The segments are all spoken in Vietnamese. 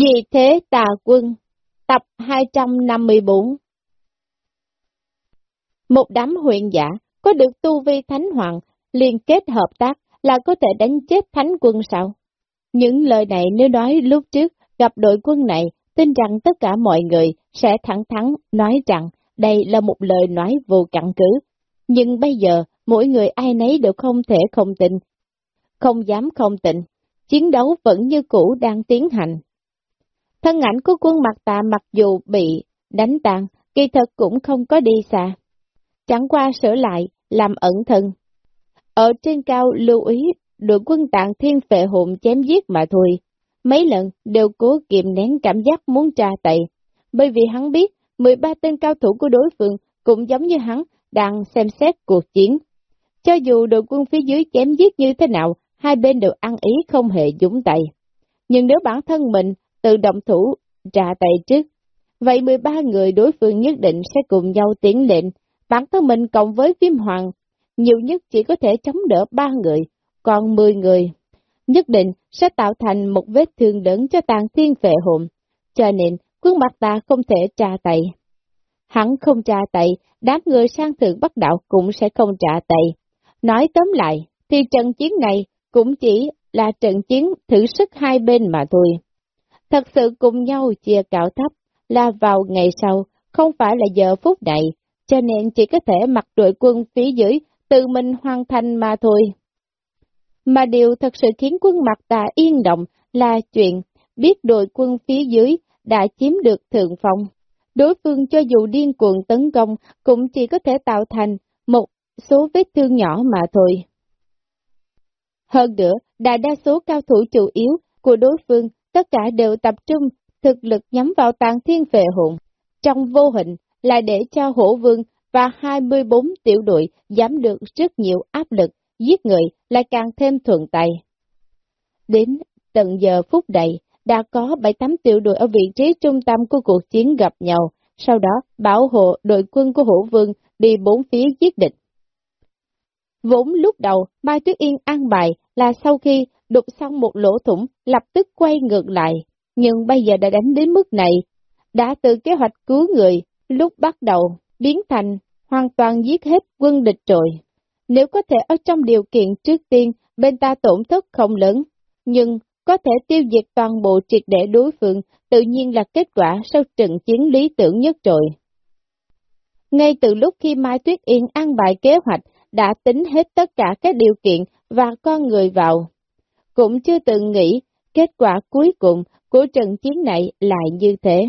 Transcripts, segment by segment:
Vì thế tà quân, tập 254 Một đám huyện giả có được tu vi thánh hoàng liên kết hợp tác là có thể đánh chết thánh quân sao? Những lời này nếu nói lúc trước gặp đội quân này, tin rằng tất cả mọi người sẽ thẳng thắn nói rằng đây là một lời nói vô căn cứ. Nhưng bây giờ, mỗi người ai nấy đều không thể không tin, không dám không tin, chiến đấu vẫn như cũ đang tiến hành. Thân ảnh của quân mặt tà mặc dù bị đánh tàn, kỳ thật cũng không có đi xa. Chẳng qua sửa lại, làm ẩn thân. Ở trên cao lưu ý đội quân tạng thiên phệ hồn chém giết mà thôi. Mấy lần đều cố kiềm nén cảm giác muốn tra tay, bởi vì hắn biết 13 tên cao thủ của đối phương cũng giống như hắn đang xem xét cuộc chiến. Cho dù đội quân phía dưới chém giết như thế nào, hai bên đều ăn ý không hề dũng tay. Nhưng nếu bản thân mình tự động thủ trả tay trước, vậy 13 người đối phương nhất định sẽ cùng nhau tiến lên, bản thân mình cộng với viêm hoàng, nhiều nhất chỉ có thể chống đỡ ba người, còn 10 người, nhất định sẽ tạo thành một vết thương lớn cho tàn thiên vệ hồn, cho nên quân mặt ta không thể trả tay. Hắn không trả tay, đám người sang thượng bắt đạo cũng sẽ không trả tay. Nói tóm lại, thì trận chiến này cũng chỉ là trận chiến thử sức hai bên mà thôi. Thật sự cùng nhau chia cạo thấp là vào ngày sau, không phải là giờ phút này, cho nên chỉ có thể mặc đội quân phía dưới tự mình hoàn thành mà thôi. Mà điều thật sự khiến quân mặt ta yên động là chuyện biết đội quân phía dưới đã chiếm được thượng phong. Đối phương cho dù điên cuồng tấn công cũng chỉ có thể tạo thành một số vết thương nhỏ mà thôi. Hơn nữa, đại đa số cao thủ chủ yếu của đối phương tất cả đều tập trung thực lực nhắm vào tàn thiên vệ hồn. Trong vô hình là để cho hổ vương và 24 tiểu đội giảm được rất nhiều áp lực, giết người lại càng thêm thuận tay. Đến tận giờ phút này, đã có 7-8 tiểu đội ở vị trí trung tâm của cuộc chiến gặp nhau, sau đó bảo hộ đội quân của hổ vương đi bốn phía giết địch. Vốn lúc đầu, Mai Tuyết Yên an bài là sau khi đục xong một lỗ thủng, lập tức quay ngược lại, nhưng bây giờ đã đánh đến mức này, đã từ kế hoạch cứu người, lúc bắt đầu, biến thành hoàn toàn giết hết quân địch rồi. Nếu có thể ở trong điều kiện trước tiên, bên ta tổn thất không lớn, nhưng có thể tiêu diệt toàn bộ triệt để đối phương, tự nhiên là kết quả sau trận chiến lý tưởng nhất rồi. Ngay từ lúc khi Mai Tuyết Yên ăn bài kế hoạch, đã tính hết tất cả các điều kiện và con người vào. Cũng chưa từng nghĩ kết quả cuối cùng của trận chiến này lại như thế.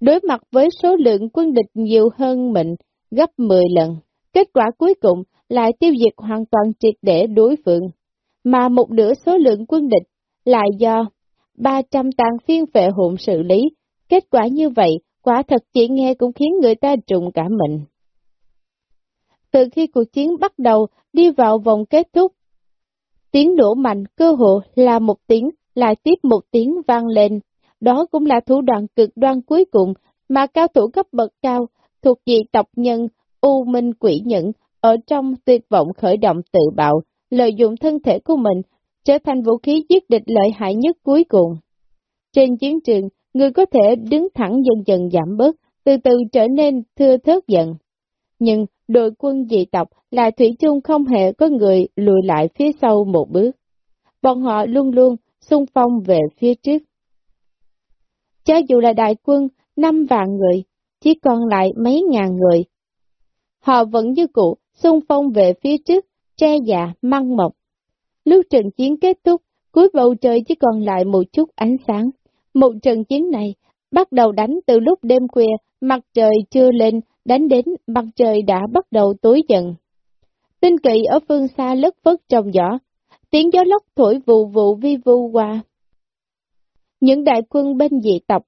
Đối mặt với số lượng quân địch nhiều hơn mình gấp 10 lần, kết quả cuối cùng lại tiêu diệt hoàn toàn triệt để đối phương, mà một nửa số lượng quân địch lại do 300 tàn phiên vệ hụn xử lý. Kết quả như vậy, quả thật chỉ nghe cũng khiến người ta trùng cả mình. Từ khi cuộc chiến bắt đầu đi vào vòng kết thúc, tiếng nổ mạnh cơ hộ là một tiếng, lại tiếp một tiếng vang lên. Đó cũng là thủ đoạn cực đoan cuối cùng mà cao thủ cấp bậc cao thuộc dị tộc nhân U Minh Quỷ Nhẫn ở trong tuyệt vọng khởi động tự bạo, lợi dụng thân thể của mình trở thành vũ khí giết địch lợi hại nhất cuối cùng. Trên chiến trường, người có thể đứng thẳng dần dần giảm bớt, từ từ trở nên thưa thớt dần. Nhưng đội quân dị tộc là thủy chung không hề có người lùi lại phía sau một bước. Bọn họ luôn luôn xung phong về phía trước. Cho dù là đại quân, năm vạn người, chỉ còn lại mấy ngàn người. Họ vẫn như cũ, xung phong về phía trước, che dạ, măng mọc, Lúc trận chiến kết thúc, cuối bầu trời chỉ còn lại một chút ánh sáng. Một trận chiến này bắt đầu đánh từ lúc đêm khuya, mặt trời chưa lên, đánh đến mặt trời đã bắt đầu tối dần. Tinh kỵ ở phương xa lất phất trong gió, tiếng gió lốc thổi vụ vụ vi vu qua. Những đại quân bên dị tộc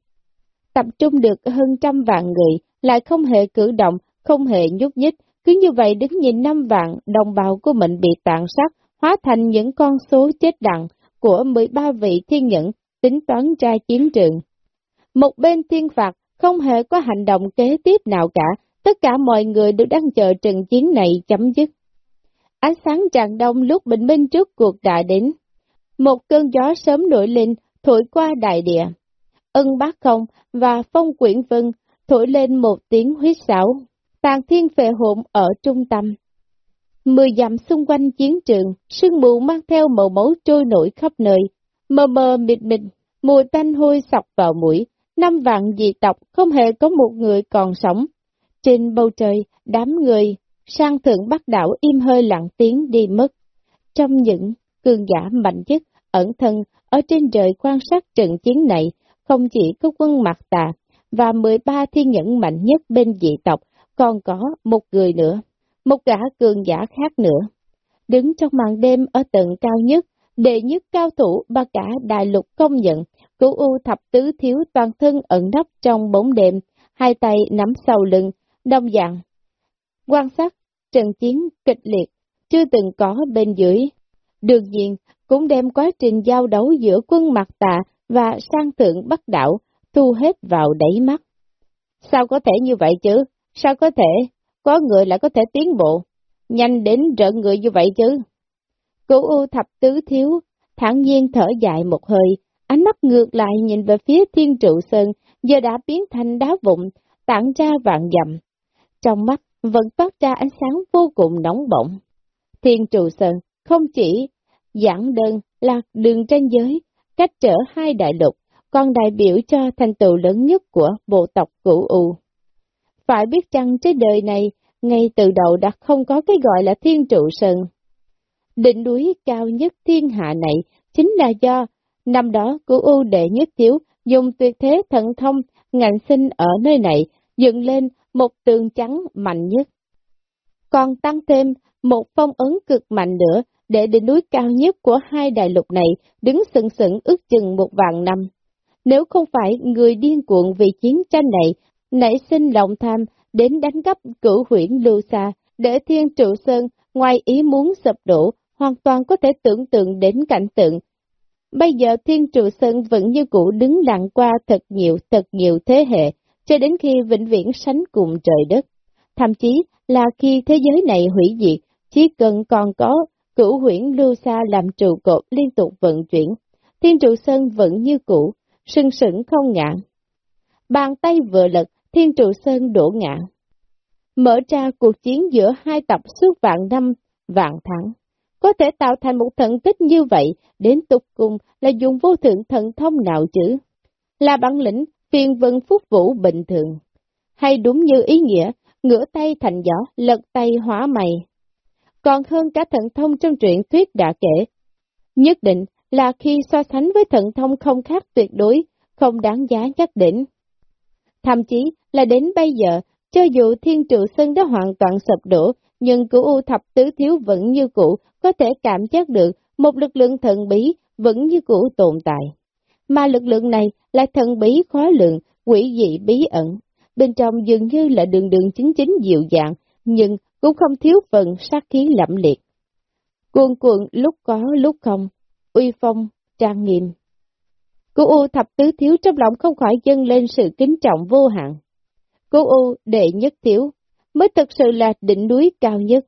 tập trung được hơn trăm vạn người, lại không hề cử động, không hề nhúc nhích, cứ như vậy đứng nhìn năm vạn đồng bào của mình bị tàn sát, hóa thành những con số chết đặng của 13 vị thiên nhẫn tính toán ra chiến trường. Một bên thiên phạt không hề có hành động kế tiếp nào cả, tất cả mọi người đều đang chờ trận chiến này chấm dứt. Ánh sáng tràn đông lúc bình minh trước cuộc đại đến. Một cơn gió sớm nổi lên, thổi qua đại địa. ân bác không và phong quyển vân thổi lên một tiếng huyết sảo. tàn thiên phệ hồn ở trung tâm. Mười dặm xung quanh chiến trường, sương mù mang theo màu máu trôi nổi khắp nơi, mờ mờ mịt mịt, mùi tanh hôi sọc vào mũi, năm vạn dị tộc không hề có một người còn sống. Trên bầu trời, đám người, sang thượng bắc đảo im hơi lặng tiếng đi mất. Trong những cường giả mạnh nhất, ẩn thân, ở trên trời quan sát trận chiến này, không chỉ có quân mặt tà, và 13 thiên nhẫn mạnh nhất bên dị tộc, còn có một người nữa, một gã cường giả khác nữa. Đứng trong màn đêm ở tầng cao nhất, đệ nhất cao thủ ba cả đại lục công nhận, cửu u thập tứ thiếu toàn thân ẩn nấp trong bóng đêm, hai tay nắm sau lưng, đông dạng. Quan sát, trận chiến kịch liệt, chưa từng có bên dưới. Đường diện cũng đem quá trình giao đấu giữa quân mặt tà và sang thượng bắc đảo thu hết vào đáy mắt. Sao có thể như vậy chứ? Sao có thể? Có người lại có thể tiến bộ, nhanh đến rợn người như vậy chứ? Cửu U thập tứ thiếu, thản nhiên thở dài một hơi, ánh mắt ngược lại nhìn về phía thiên trụ sơn, giờ đã biến thành đá vụn, tản ra vạn dặm. Trong mắt vẫn phát ra ánh sáng vô cùng nóng bỏng. Thiên trụ sơn không chỉ giảng đơn là đường tranh giới, cách trở hai đại lục, còn đại biểu cho thành tựu lớn nhất của bộ tộc cửu U. Phải biết rằng trên đời này, ngay từ đầu đã không có cái gọi là thiên trụ sơn. Đỉnh núi cao nhất thiên hạ này chính là do năm đó cửu U đệ nhất thiếu dùng tuyệt thế thận thông ngành sinh ở nơi này dựng lên một tường trắng mạnh nhất. Còn tăng thêm một phong ấn cực mạnh nữa để đỉnh núi cao nhất của hai đại lục này đứng sừng sững ước chừng một vạn năm. Nếu không phải người điên cuộn vì chiến tranh này, nảy sinh lòng tham đến đánh gấp cửu huyển lưu xa, để thiên trụ sơn ngoài ý muốn sập đổ, hoàn toàn có thể tưởng tượng đến cảnh tượng. Bây giờ thiên trụ sơn vẫn như cũ đứng lặng qua thật nhiều, thật nhiều thế hệ, cho đến khi vĩnh viễn sánh cùng trời đất. Thậm chí là khi thế giới này hủy diệt, chỉ cần còn có cửu huyển lưu xa làm trụ cột liên tục vận chuyển, thiên trụ sơn vẫn như cũ, sừng sững không ngã. Bàn tay vừa lật, thiên trụ sơn đổ ngã, Mở ra cuộc chiến giữa hai tập suốt vạn năm, vạn tháng. Có thể tạo thành một thần tích như vậy, đến tục cùng là dùng vô thượng thần thông nào chứ? Là bản lĩnh, phiền vân phúc vũ bình thường. Hay đúng như ý nghĩa, ngửa tay thành gió, lật tay hóa mày. Còn hơn cả thần thông trong truyện thuyết đã kể. Nhất định là khi so sánh với thần thông không khác tuyệt đối, không đáng giá chắc đỉnh. Thậm chí là đến bây giờ, cho dù thiên trụ sơn đã hoàn toàn sập đổ, nhưng cửu U thập tứ thiếu vẫn như cũ, có thể cảm giác được một lực lượng thần bí vẫn như cũ tồn tại. Mà lực lượng này là thần bí khó lượng, quỷ dị bí ẩn, bên trong dường như là đường đường chính chính dịu dàng, nhưng cũng không thiếu phần sát khí lẫm liệt. Cuồn cuộn lúc có lúc không, uy phong, trang nghiêm. Cô U thập tứ thiếu trong lòng không khỏi dâng lên sự kính trọng vô hạn. Cô U đệ nhất thiếu, mới thực sự là đỉnh núi cao nhất.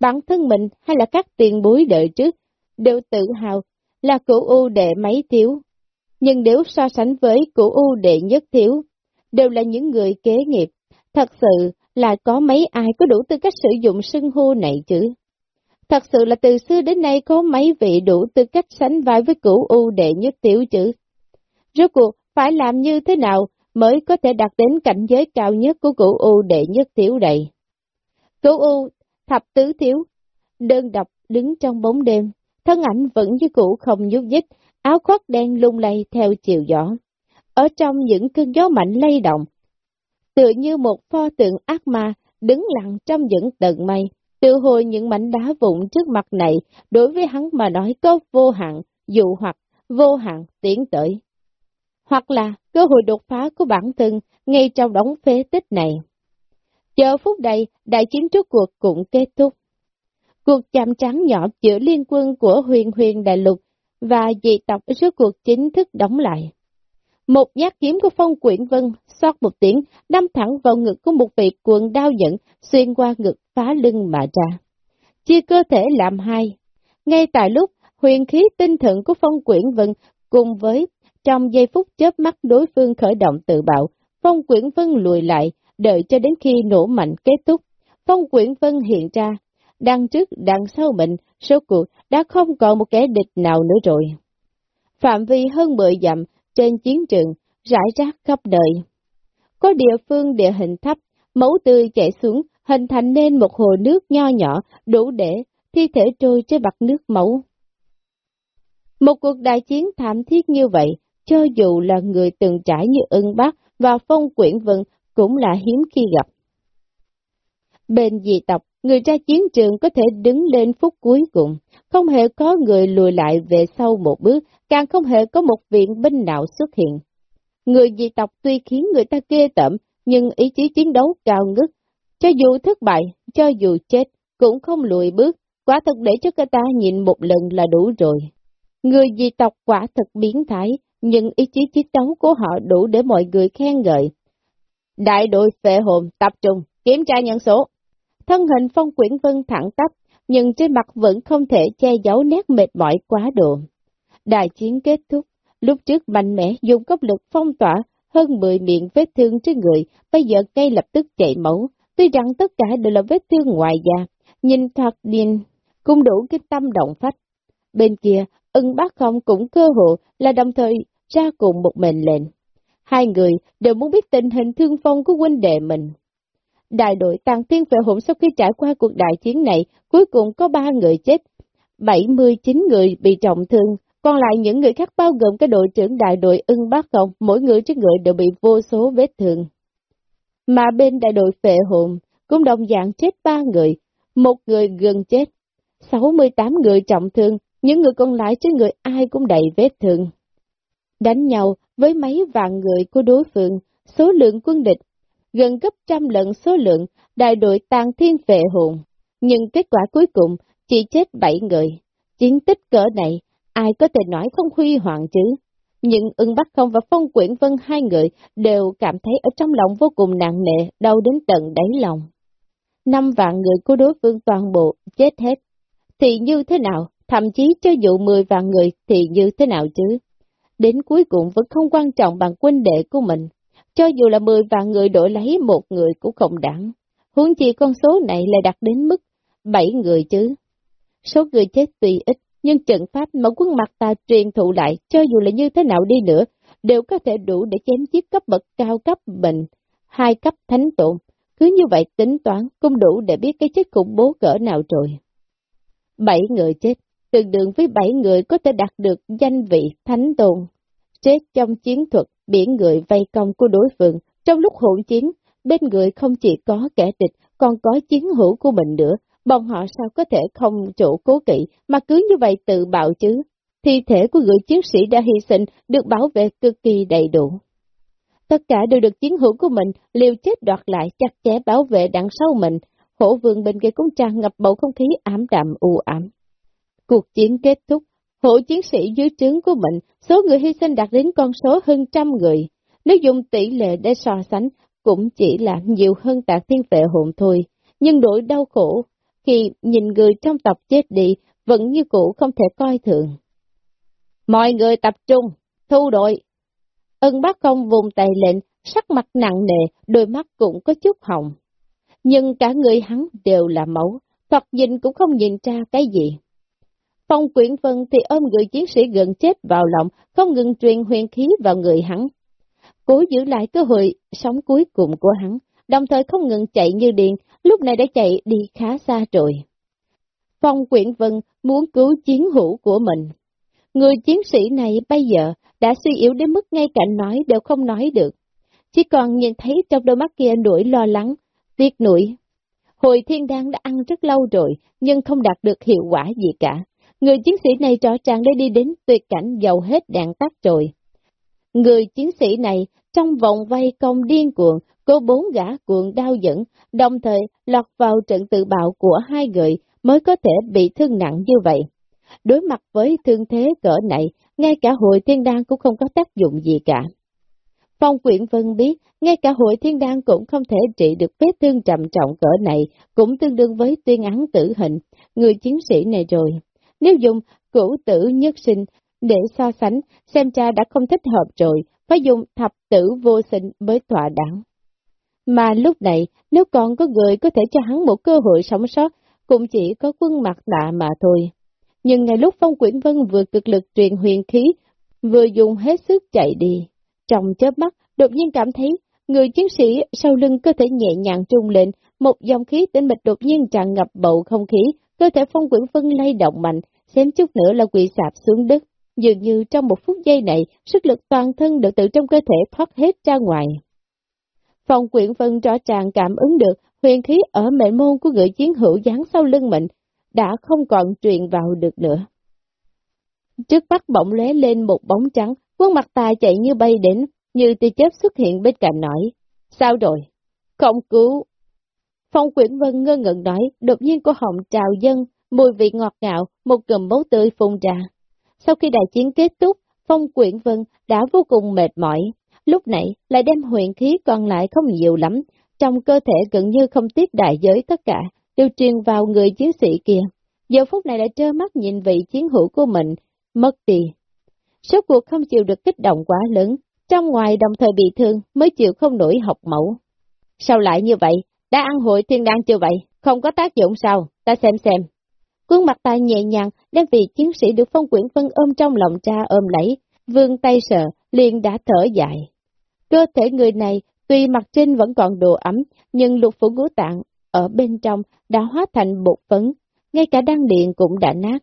Bản thân mình hay là các tiền bối đợi trước, đều tự hào là cô U đệ mấy thiếu. Nhưng nếu so sánh với cửu U đệ nhất thiếu, đều là những người kế nghiệp, thật sự là có mấy ai có đủ tư cách sử dụng xưng hô này chứ. Thật sự là từ xưa đến nay có mấy vị đủ tư cách sánh vai với cửu U đệ nhất tiểu chữ. Rốt cuộc, phải làm như thế nào mới có thể đạt đến cảnh giới cao nhất của cửu U đệ nhất tiểu đầy? Cửu U, thập tứ thiếu, đơn độc đứng trong bóng đêm, thân ảnh vẫn như cũ không nhúc nhích, áo khoác đen lung lay theo chiều gió. Ở trong những cơn gió mạnh lay động, tựa như một pho tượng ác ma đứng lặng trong những tầng mây, Tự hồi những mảnh đá vụn trước mặt này, đối với hắn mà nói có vô hạn, dụ hoặc vô hạn tiến tới. Hoặc là cơ hội đột phá của bản thân ngay trong đống phế tích này. Chờ phút đây, đại chiến trước cuộc cũng kết thúc. Cuộc chạm trắng nhỏ giữa liên quân của huyền huyền đại lục và dị tộc rốt cuộc chính thức đóng lại. Một nhát kiếm của phong quyển vân, xót một tiếng, đâm thẳng vào ngực của một vị quần đao dẫn, xuyên qua ngực phá lưng mà ra. Chia cơ thể làm hai. Ngay tại lúc huyền khí tinh thượng của phong quyển vân cùng với trong giây phút chớp mắt đối phương khởi động tự bạo, Phong Quyển Vân lùi lại, đợi cho đến khi nổ mạnh kết thúc. Phong Quyển Vân hiện ra, đằng trước đằng sau mình, số cuộc đã không còn một kẻ địch nào nữa rồi. Phạm vi hơn 10 dặm trên chiến trường, rải rác khắp nơi. Có địa phương địa hình thấp, mẫu tươi chảy xuống, hình thành nên một hồ nước nho nhỏ, đủ để thi thể trôi trên mặt nước mẫu. Một cuộc đại chiến thảm thiết như vậy, cho dù là người từng trải như ưng bác và phong quyển vân cũng là hiếm khi gặp. Bên dị tộc, người ra chiến trường có thể đứng lên phút cuối cùng, không hề có người lùi lại về sau một bước, càng không hề có một viện binh nào xuất hiện. Người dị tộc tuy khiến người ta ghê tởm, nhưng ý chí chiến đấu cao ngất. Cho dù thất bại, cho dù chết, cũng không lùi bước, quả thật để cho người ta nhìn một lần là đủ rồi. Người dị tộc quả thật biến thái, nhưng ý chí chiến đấu của họ đủ để mọi người khen ngợi. Đại đội phệ hồn tập trung, kiểm tra nhân số. Thân hình phong quyển vân thẳng tắp, nhưng trên mặt vẫn không thể che giấu nét mệt mỏi quá độ. Đại chiến kết thúc, lúc trước mạnh mẽ dùng cấp lực phong tỏa hơn 10 miệng vết thương trên người, bây giờ ngay lập tức chảy máu, tuy rằng tất cả đều là vết thương ngoài da, nhìn thoạt điên, cũng đủ cái tâm động phách. Bên kia, ưng bác không cũng cơ hộ là đồng thời ra cùng một mệnh lệnh. Hai người đều muốn biết tình hình thương phong của huynh đệ mình. Đại đội tàn tiên vệ hỗn sau khi trải qua cuộc đại chiến này, cuối cùng có ba người chết, 79 người bị trọng thương, còn lại những người khác bao gồm cái đội trưởng đại đội ưng bác không, mỗi người trên người đều bị vô số vết thương. Mà bên đại đội phệ hồn cũng đồng dạng chết ba người, một người gần chết, 68 người trọng thương, những người còn lại trên người ai cũng đầy vết thương. Đánh nhau với mấy vạn người của đối phương, số lượng quân địch gần gấp trăm lần số lượng đại đội tàn thiên vệ hồn. Nhưng kết quả cuối cùng chỉ chết bảy người. Chiến tích cỡ này, ai có thể nói không huy hoàng chứ? Nhưng ưng Bắc Không và Phong Quyển Vân hai người đều cảm thấy ở trong lòng vô cùng nặng nề, đau đến tận đáy lòng. Năm vạn người của đối phương toàn bộ chết hết. Thì như thế nào? Thậm chí cho dụ mười vạn người thì như thế nào chứ? Đến cuối cùng vẫn không quan trọng bằng quân đệ của mình. Cho dù là mười vạn người đổi lấy một người cũng không đáng. Huống chi con số này lại đạt đến mức bảy người chứ. Số người chết tuy ít, nhưng trận pháp mà quân mặt ta truyền thụ lại, cho dù là như thế nào đi nữa, đều có thể đủ để chém giết cấp bậc cao cấp bệnh, hai cấp thánh tụng. Cứ như vậy tính toán cũng đủ để biết cái chết khủng bố cỡ nào rồi. Bảy người chết, tương đương với bảy người có thể đạt được danh vị thánh tồn. Chết trong chiến thuật biển người vây công của đối phương, trong lúc hỗn chiến, bên người không chỉ có kẻ địch, còn có chiến hữu của mình nữa, bọn họ sao có thể không chỗ cố kỵ mà cứ như vậy tự bạo chứ. Thi thể của người chiến sĩ đã hy sinh được bảo vệ cực kỳ đầy đủ. Tất cả đều được chiến hữu của mình liều chết đoạt lại chặt chẽ bảo vệ đằng sau mình, hổ vườn bên kia cũng tràn ngập bầu không khí ám đạm u ám. Cuộc chiến kết thúc, hộ chiến sĩ dưới trướng của mình, số người hy sinh đạt đến con số hơn trăm người. Nếu dùng tỷ lệ để so sánh, cũng chỉ là nhiều hơn tạc thiên vệ hồn thôi. Nhưng đổi đau khổ, khi nhìn người trong tộc chết đi, vẫn như cũ không thể coi thường. Mọi người tập trung, thu đội. Ân bác công vùng tay lệnh, sắc mặt nặng nề, đôi mắt cũng có chút hồng. Nhưng cả người hắn đều là mẫu, thật nhìn cũng không nhìn ra cái gì. Phong quyển vân thì ôm người chiến sĩ gần chết vào lòng, không ngừng truyền huyền khí vào người hắn. Cố giữ lại cơ hội sống cuối cùng của hắn, đồng thời không ngừng chạy như điện, lúc này đã chạy đi khá xa rồi. Phong quyển vân muốn cứu chiến hữu của mình. Người chiến sĩ này bây giờ đã suy yếu đến mức ngay cả nói đều không nói được. Chỉ còn nhìn thấy trong đôi mắt kia nỗi lo lắng, tiếc nuối. Hồi thiên đan đã ăn rất lâu rồi, nhưng không đạt được hiệu quả gì cả. Người chiến sĩ này rõ ràng đã đi đến tuyệt cảnh dầu hết đạn tắt rồi. Người chiến sĩ này trong vòng vây công điên cuồng, cô bốn gã cuồng đau dẫn, đồng thời lọt vào trận tự bạo của hai người mới có thể bị thương nặng như vậy. Đối mặt với thương thế cỡ này, ngay cả hội thiên đan cũng không có tác dụng gì cả. Phong quyển vân biết, ngay cả hội thiên đan cũng không thể trị được vết thương trầm trọng cỡ này, cũng tương đương với tuyên án tử hình, người chiến sĩ này rồi. Nếu dùng cửu tử nhất sinh, để so sánh, xem cha đã không thích hợp rồi, phải dùng thập tử vô sinh mới thỏa đáng. Mà lúc này, nếu còn có người có thể cho hắn một cơ hội sống sót, cũng chỉ có quân mặt nạ mà thôi. Nhưng ngay lúc Phong Quyển Vân vừa cực lực truyền huyền khí, vừa dùng hết sức chạy đi, trong chớp mắt, đột nhiên cảm thấy, người chiến sĩ sau lưng cơ thể nhẹ nhàng trung lên, một dòng khí tĩnh mịch đột nhiên tràn ngập bầu không khí, cơ thể Phong Quyển Vân lay động mạnh, xém chút nữa là quỳ sạp xuống đất. Dường như trong một phút giây này, sức lực toàn thân được từ trong cơ thể thoát hết ra ngoài. Phong quyển vân rõ ràng cảm ứng được huyền khí ở mệnh môn của người chiến hữu dán sau lưng mình, đã không còn truyền vào được nữa. Trước mắt bỗng lóe lên một bóng trắng, quân mặt tài chạy như bay đến, như tia chớp xuất hiện bên cạnh nổi. Sao rồi? Không cứu. Phong quyển vân ngơ ngẩn nói, đột nhiên cô họng trào dân, mùi vị ngọt ngào, một cầm máu tươi phun ra. Sau khi đại chiến kết thúc, Phong quyển vân đã vô cùng mệt mỏi, lúc nãy lại đem huyền khí còn lại không nhiều lắm, trong cơ thể gần như không tiếp đại giới tất cả, đều truyền vào người chiến sĩ kia. Giờ phút này đã trơ mắt nhìn vị chiến hữu của mình, mất đi. Số cuộc không chịu được kích động quá lớn, trong ngoài đồng thời bị thương mới chịu không nổi học mẫu. Sao lại như vậy? Đã ăn hội thiên đan chưa vậy? Không có tác dụng sao? Ta xem xem. cuốn mặt ta nhẹ nhàng đem vị chiến sĩ được phong quyển vân ôm trong lòng cha ôm lấy, vương tay sợ, liền đã thở dài. Cơ thể người này tuy mặt trên vẫn còn đồ ấm, nhưng lục phủ ngũ tạng ở bên trong đã hóa thành bột phấn, ngay cả đăng điện cũng đã nát.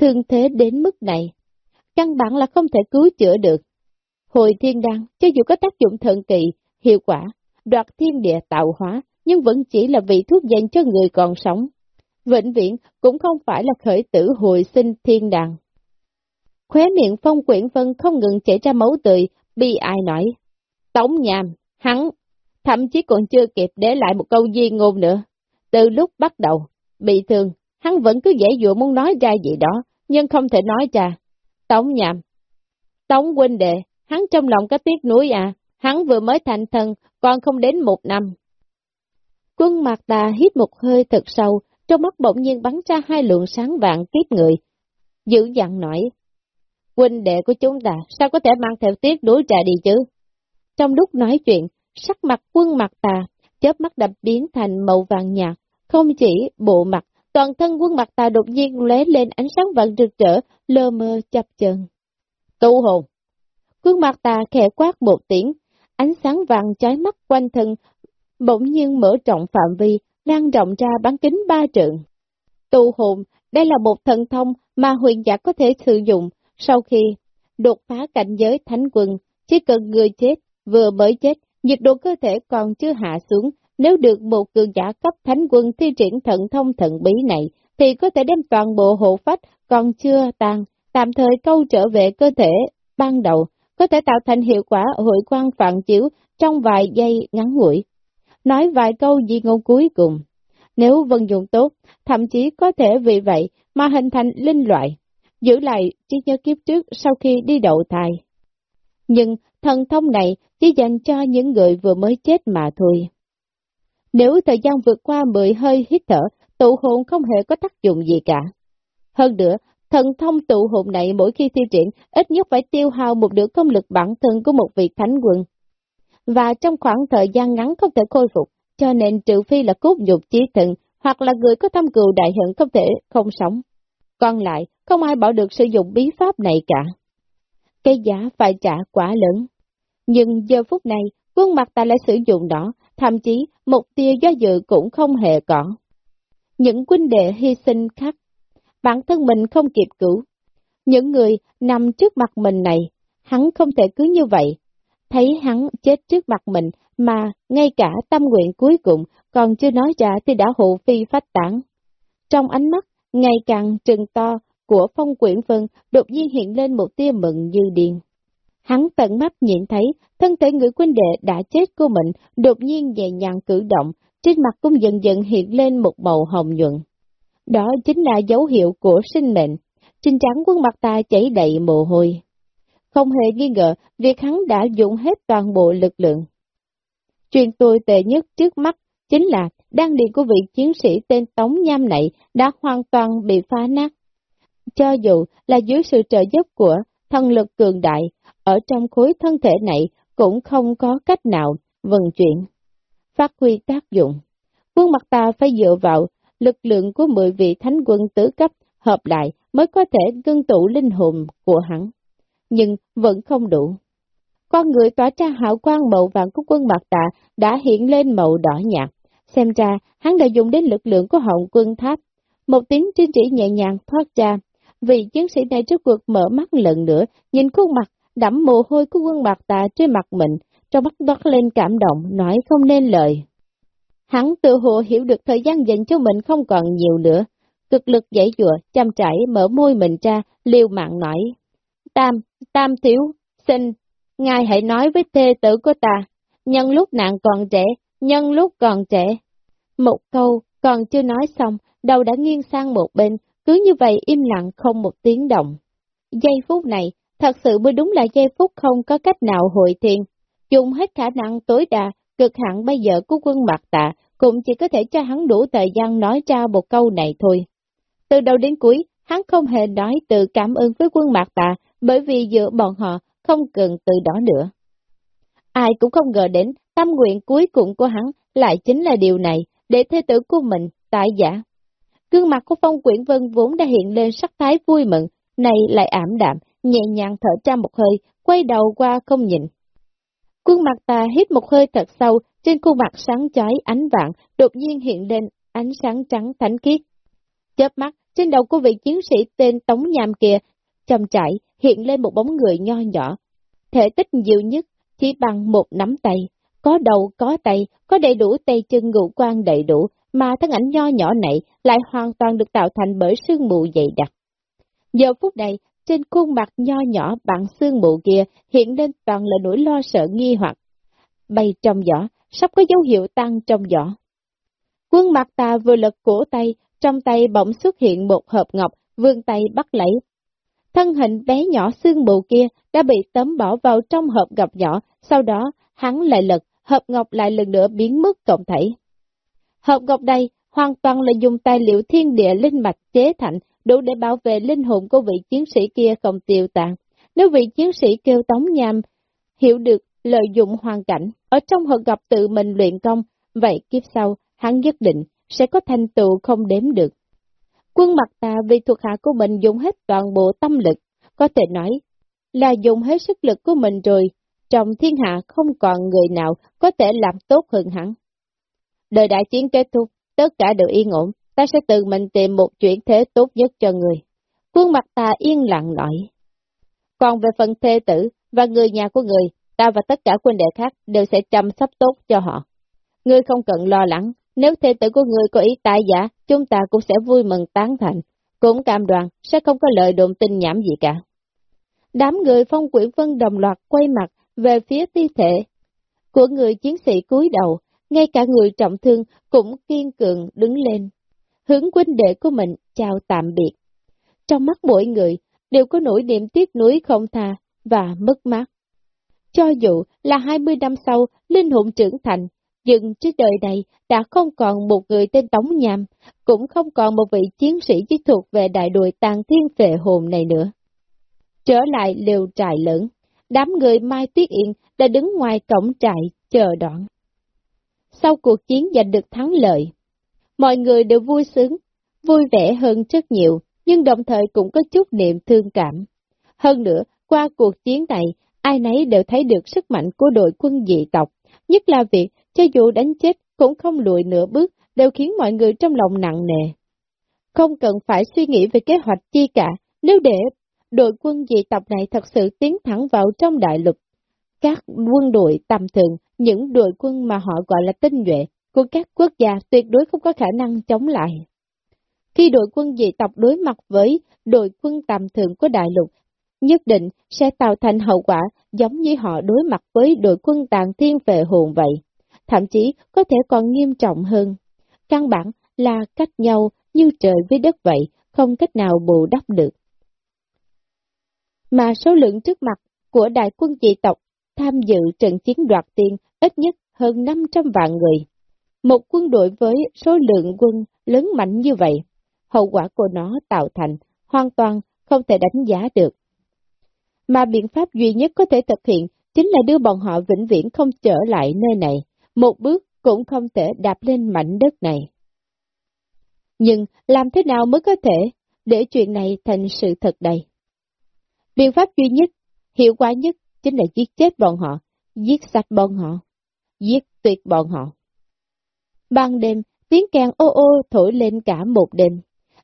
Thương thế đến mức này, căn bản là không thể cứu chữa được. Hồi thiên đăng, cho dù có tác dụng thần kỳ, hiệu quả, đoạt thiên địa tạo hóa, nhưng vẫn chỉ là vị thuốc dành cho người còn sống. Vĩnh viễn cũng không phải là khởi tử hồi sinh thiên đàng. Khóe miệng phong quyển vân không ngừng chảy ra máu tươi, bi ai nói. Tống nhàm, hắn, thậm chí còn chưa kịp để lại một câu di ngôn nữa. Từ lúc bắt đầu, bị thương, hắn vẫn cứ dễ dụa muốn nói ra gì đó, nhưng không thể nói ra. Tống nhàm, Tống huynh đệ, hắn trong lòng có tiếc nuối à, hắn vừa mới thành thân, còn không đến một năm. Quân mặt tà hít một hơi thật sâu, trong mắt bỗng nhiên bắn ra hai lượng sáng vàng kiếp người. Dữ dặn nói, huynh đệ của chúng ta sao có thể mang theo tiết đối trà đi chứ? Trong lúc nói chuyện, sắc mặt quân mặt tà, chớp mắt đập biến thành màu vàng nhạt, không chỉ bộ mặt, toàn thân quân mặt tà đột nhiên lóe lên ánh sáng vàng rực rỡ, lơ mơ chập chờn. Tu hồn! Quân mặt tà khẽ quát một tiếng, ánh sáng vàng chói mắt quanh thân, bỗng nhiên mở rộng phạm vi, lan rộng ra bán kính ba trượng. Tu hồn, đây là một thần thông mà huyền giả có thể sử dụng. Sau khi đột phá cảnh giới thánh quân, chỉ cần người chết, vừa mới chết, nhiệt độ cơ thể còn chưa hạ xuống, nếu được một cường giả cấp thánh quân thi triển thận thông thận bí này, thì có thể đem toàn bộ hộ phách còn chưa tan, tạm thời câu trở về cơ thể ban đầu, có thể tạo thành hiệu quả hội quan phản chiếu trong vài giây ngắn ngủi. Nói vài câu di ngôn cuối cùng, nếu vận dụng tốt, thậm chí có thể vì vậy mà hình thành linh loại, giữ lại trí nhớ kiếp trước sau khi đi đậu thai. Nhưng thần thông này chỉ dành cho những người vừa mới chết mà thôi. Nếu thời gian vượt qua mười hơi hít thở, tụ hồn không hề có tác dụng gì cả. Hơn nữa, thần thông tụ hồn này mỗi khi thi triển, ít nhất phải tiêu hao một nửa công lực bản thân của một vị thánh quân. Và trong khoảng thời gian ngắn không thể khôi phục, cho nên trừ phi là cốt nhục chí thận, hoặc là người có thâm cừu đại hận không thể không sống. Còn lại, không ai bảo được sử dụng bí pháp này cả. Cái giá phải trả quá lớn. Nhưng giờ phút này, quân mặt ta lại sử dụng đó, thậm chí một tia do dự cũng không hề có. Những quân đệ hy sinh khác, bản thân mình không kịp cứu. Những người nằm trước mặt mình này, hắn không thể cứ như vậy. Thấy hắn chết trước mặt mình mà ngay cả tâm nguyện cuối cùng còn chưa nói ra thì đã hộ phi phách tán. Trong ánh mắt ngày càng trừng to của phong quyển vân đột nhiên hiện lên một tia mừng như điên. Hắn tận mắt nhìn thấy thân thể người quân đệ đã chết của mình đột nhiên nhẹ nhàng cử động, trên mặt cũng dần dần hiện lên một màu hồng nhuận. Đó chính là dấu hiệu của sinh mệnh, trên trắng quân mặt ta chảy đầy mồ hôi. Không hề nghi ngờ, việc hắn đã dùng hết toàn bộ lực lượng. Chuyện tôi tệ nhất trước mắt chính là đăng điện của vị chiến sĩ tên Tống Nham này đã hoàn toàn bị phá nát. Cho dù là dưới sự trợ giúp của thân lực cường đại, ở trong khối thân thể này cũng không có cách nào vận chuyển, phát huy tác dụng. Quân mặt ta phải dựa vào lực lượng của 10 vị thánh quân tứ cấp hợp lại mới có thể ngưng tụ linh hồn của hắn. Nhưng vẫn không đủ. Con người tỏa ra hào quang màu vàng của quân mặt tạ đã hiện lên màu đỏ nhạt. Xem ra, hắn đã dùng đến lực lượng của họng quân tháp. Một tiếng trinh chỉ nhẹ nhàng thoát ra. Vị chiến sĩ này trước cuộc mở mắt lần nữa, nhìn khuôn mặt đẫm mồ hôi của quân mặt tạ trên mặt mình, trong mắt đót lên cảm động, nói không nên lời. Hắn tự hồ hiểu được thời gian dành cho mình không còn nhiều nữa, cực lực dãy dụa, chăm trải mở môi mình ra, liều mạng nói. Tam, Tam thiếu, xin, ngài hãy nói với thê tử của ta, nhân lúc nạn còn trẻ, nhân lúc còn trẻ. Một câu còn chưa nói xong, đầu đã nghiêng sang một bên, cứ như vậy im lặng không một tiếng động. Giây phút này, thật sự mới đúng là giây phút không có cách nào hội thiên. Dùng hết khả năng tối đa, cực hạn bây giờ của quân mặt tạ, cũng chỉ có thể cho hắn đủ thời gian nói ra một câu này thôi. Từ đầu đến cuối, hắn không hề nói từ cảm ơn với quân mặt tạ, bởi vì giữa bọn họ không cần từ đó nữa. Ai cũng không ngờ đến, tâm nguyện cuối cùng của hắn lại chính là điều này, để thế tử của mình tại giả. Gương mặt của Phong Quyển Vân vốn đã hiện lên sắc thái vui mừng, này lại ảm đạm, nhẹ nhàng thở ra một hơi, quay đầu qua không nhìn. Khuôn mặt ta hít một hơi thật sâu, trên khuôn mặt sáng chói ánh vạn đột nhiên hiện lên ánh sáng trắng thánh khiết. Chớp mắt, trên đầu của vị chiến sĩ tên Tống Nham kia, chầm chảy, hiện lên một bóng người nho nhỏ. Thể tích nhiều nhất, chỉ bằng một nắm tay, có đầu, có tay, có đầy đủ tay chân ngũ quan đầy đủ, mà thân ảnh nho nhỏ này lại hoàn toàn được tạo thành bởi sương mù dày đặc. Giờ phút này, trên khuôn mặt nho nhỏ bằng xương mụ kia hiện lên toàn là nỗi lo sợ nghi hoặc. Bay trong giỏ, sắp có dấu hiệu tăng trong giỏ. Quân mặt ta vừa lật cổ tay, trong tay bỗng xuất hiện một hộp ngọc, vươn tay bắt lấy. Thân hình bé nhỏ xương mù kia đã bị tấm bỏ vào trong hộp ngọc nhỏ, sau đó hắn lại lật, hộp ngọc lại lần nữa biến mất cộng thể. Hộp ngọc đây hoàn toàn là dùng tài liệu thiên địa linh mạch chế thành, đủ để bảo vệ linh hồn của vị chiến sĩ kia không tiêu tàn. Nếu vị chiến sĩ kêu tống nham, hiểu được lợi dụng hoàn cảnh, ở trong hợp gặp tự mình luyện công, vậy kiếp sau, hắn nhất định sẽ có thành tựu không đếm được. Quân mặt ta vì thuộc hạ của mình dùng hết toàn bộ tâm lực, có thể nói là dùng hết sức lực của mình rồi, trong thiên hạ không còn người nào có thể làm tốt hơn hắn. Đời đại chiến kết thúc, tất cả đều yên ổn, ta sẽ tự mình tìm một chuyện thế tốt nhất cho người. Quân mặt ta yên lặng nói. Còn về phần thê tử và người nhà của người, ta và tất cả quân đệ khác đều sẽ chăm sóc tốt cho họ. Ngươi không cần lo lắng, nếu thê tử của người có ý tài giả, chúng ta cũng sẽ vui mừng tán thành, cũng cam đoan sẽ không có lời đồn tin nhảm gì cả. Đám người phong quyển vân đồng loạt quay mặt về phía thi thể của người chiến sĩ cúi đầu, ngay cả người trọng thương cũng kiên cường đứng lên, hướng huynh đệ của mình chào tạm biệt. Trong mắt mỗi người đều có nỗi niềm tiếc nuối không tha và mất mát. Cho dù là 20 năm sau, linh hồn trưởng thành, nhưng trên đời này đã không còn một người tên Tống Nham, cũng không còn một vị chiến sĩ chỉ thuộc về đại đội tàn thiên vệ hồn này nữa. Trở lại liều trại lớn, đám người Mai Tuyết Yên đã đứng ngoài cổng trại chờ đoạn. Sau cuộc chiến giành được thắng lợi, mọi người đều vui sướng, vui vẻ hơn rất nhiều, nhưng đồng thời cũng có chút niệm thương cảm. Hơn nữa, qua cuộc chiến này, ai nấy đều thấy được sức mạnh của đội quân dị tộc, nhất là việc cho dù đánh chết cũng không lùi nửa bước, đều khiến mọi người trong lòng nặng nề. Không cần phải suy nghĩ về kế hoạch chi cả, nếu để đội quân dị tộc này thật sự tiến thẳng vào trong đại lục. Các quân đội tầm thường, những đội quân mà họ gọi là tinh nhuệ, của các quốc gia tuyệt đối không có khả năng chống lại. Khi đội quân dị tộc đối mặt với đội quân tầm thường của đại lục, nhất định sẽ tạo thành hậu quả giống như họ đối mặt với đội quân tàn thiên về hồn vậy thậm chí có thể còn nghiêm trọng hơn. Căn bản là cách nhau như trời với đất vậy, không cách nào bù đắp được. Mà số lượng trước mặt của đại quân dị tộc tham dự trận chiến đoạt tiền ít nhất hơn 500 vạn người. Một quân đội với số lượng quân lớn mạnh như vậy, hậu quả của nó tạo thành hoàn toàn không thể đánh giá được. Mà biện pháp duy nhất có thể thực hiện chính là đưa bọn họ vĩnh viễn không trở lại nơi này, một bước cũng không thể đạp lên mảnh đất này. Nhưng làm thế nào mới có thể để chuyện này thành sự thật đây? Biện pháp duy nhất, hiệu quả nhất chính là giết chết bọn họ, giết sạch bọn họ, giết tuyệt bọn họ. Ban đêm, tiếng kèn ô ô thổi lên cả một đêm.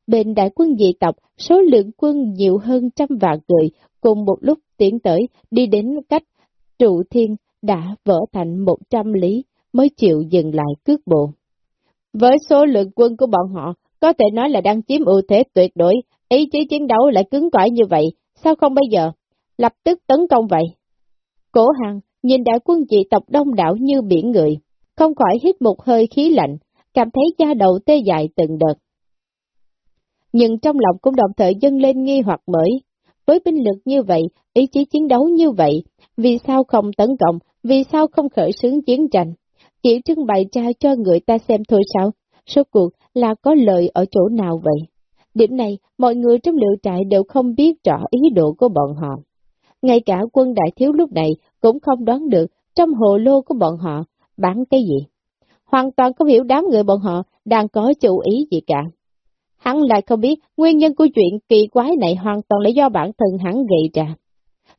Bên đại quân dị tộc, số lượng quân nhiều hơn trăm vạn người, cùng một lúc tiến tới, đi đến cách trụ thiên đã vỡ thành một trăm lý, mới chịu dừng lại cước bộ. Với số lượng quân của bọn họ, có thể nói là đang chiếm ưu thế tuyệt đối, ý chí chiến đấu lại cứng cỏi như vậy, sao không bây giờ? Lập tức tấn công vậy. Cổ hàng nhìn đại quân dị tộc đông đảo như biển người, không khỏi hít một hơi khí lạnh, cảm thấy da đầu tê dại từng đợt. Nhưng trong lòng cũng đồng thời dâng lên nghi hoặc mới. Với binh lực như vậy, ý chí chiến đấu như vậy, vì sao không tấn công, vì sao không khởi xướng chiến tranh? Chỉ trưng bày ra cho người ta xem thôi sao? Số cuộc là có lợi ở chỗ nào vậy? Điểm này, mọi người trong liệu trại đều không biết rõ ý đồ của bọn họ. Ngay cả quân đại thiếu lúc này cũng không đoán được trong hồ lô của bọn họ bán cái gì. Hoàn toàn không hiểu đám người bọn họ đang có chủ ý gì cả. Hắn lại không biết nguyên nhân của chuyện kỳ quái này hoàn toàn là do bản thân hắn gây ra.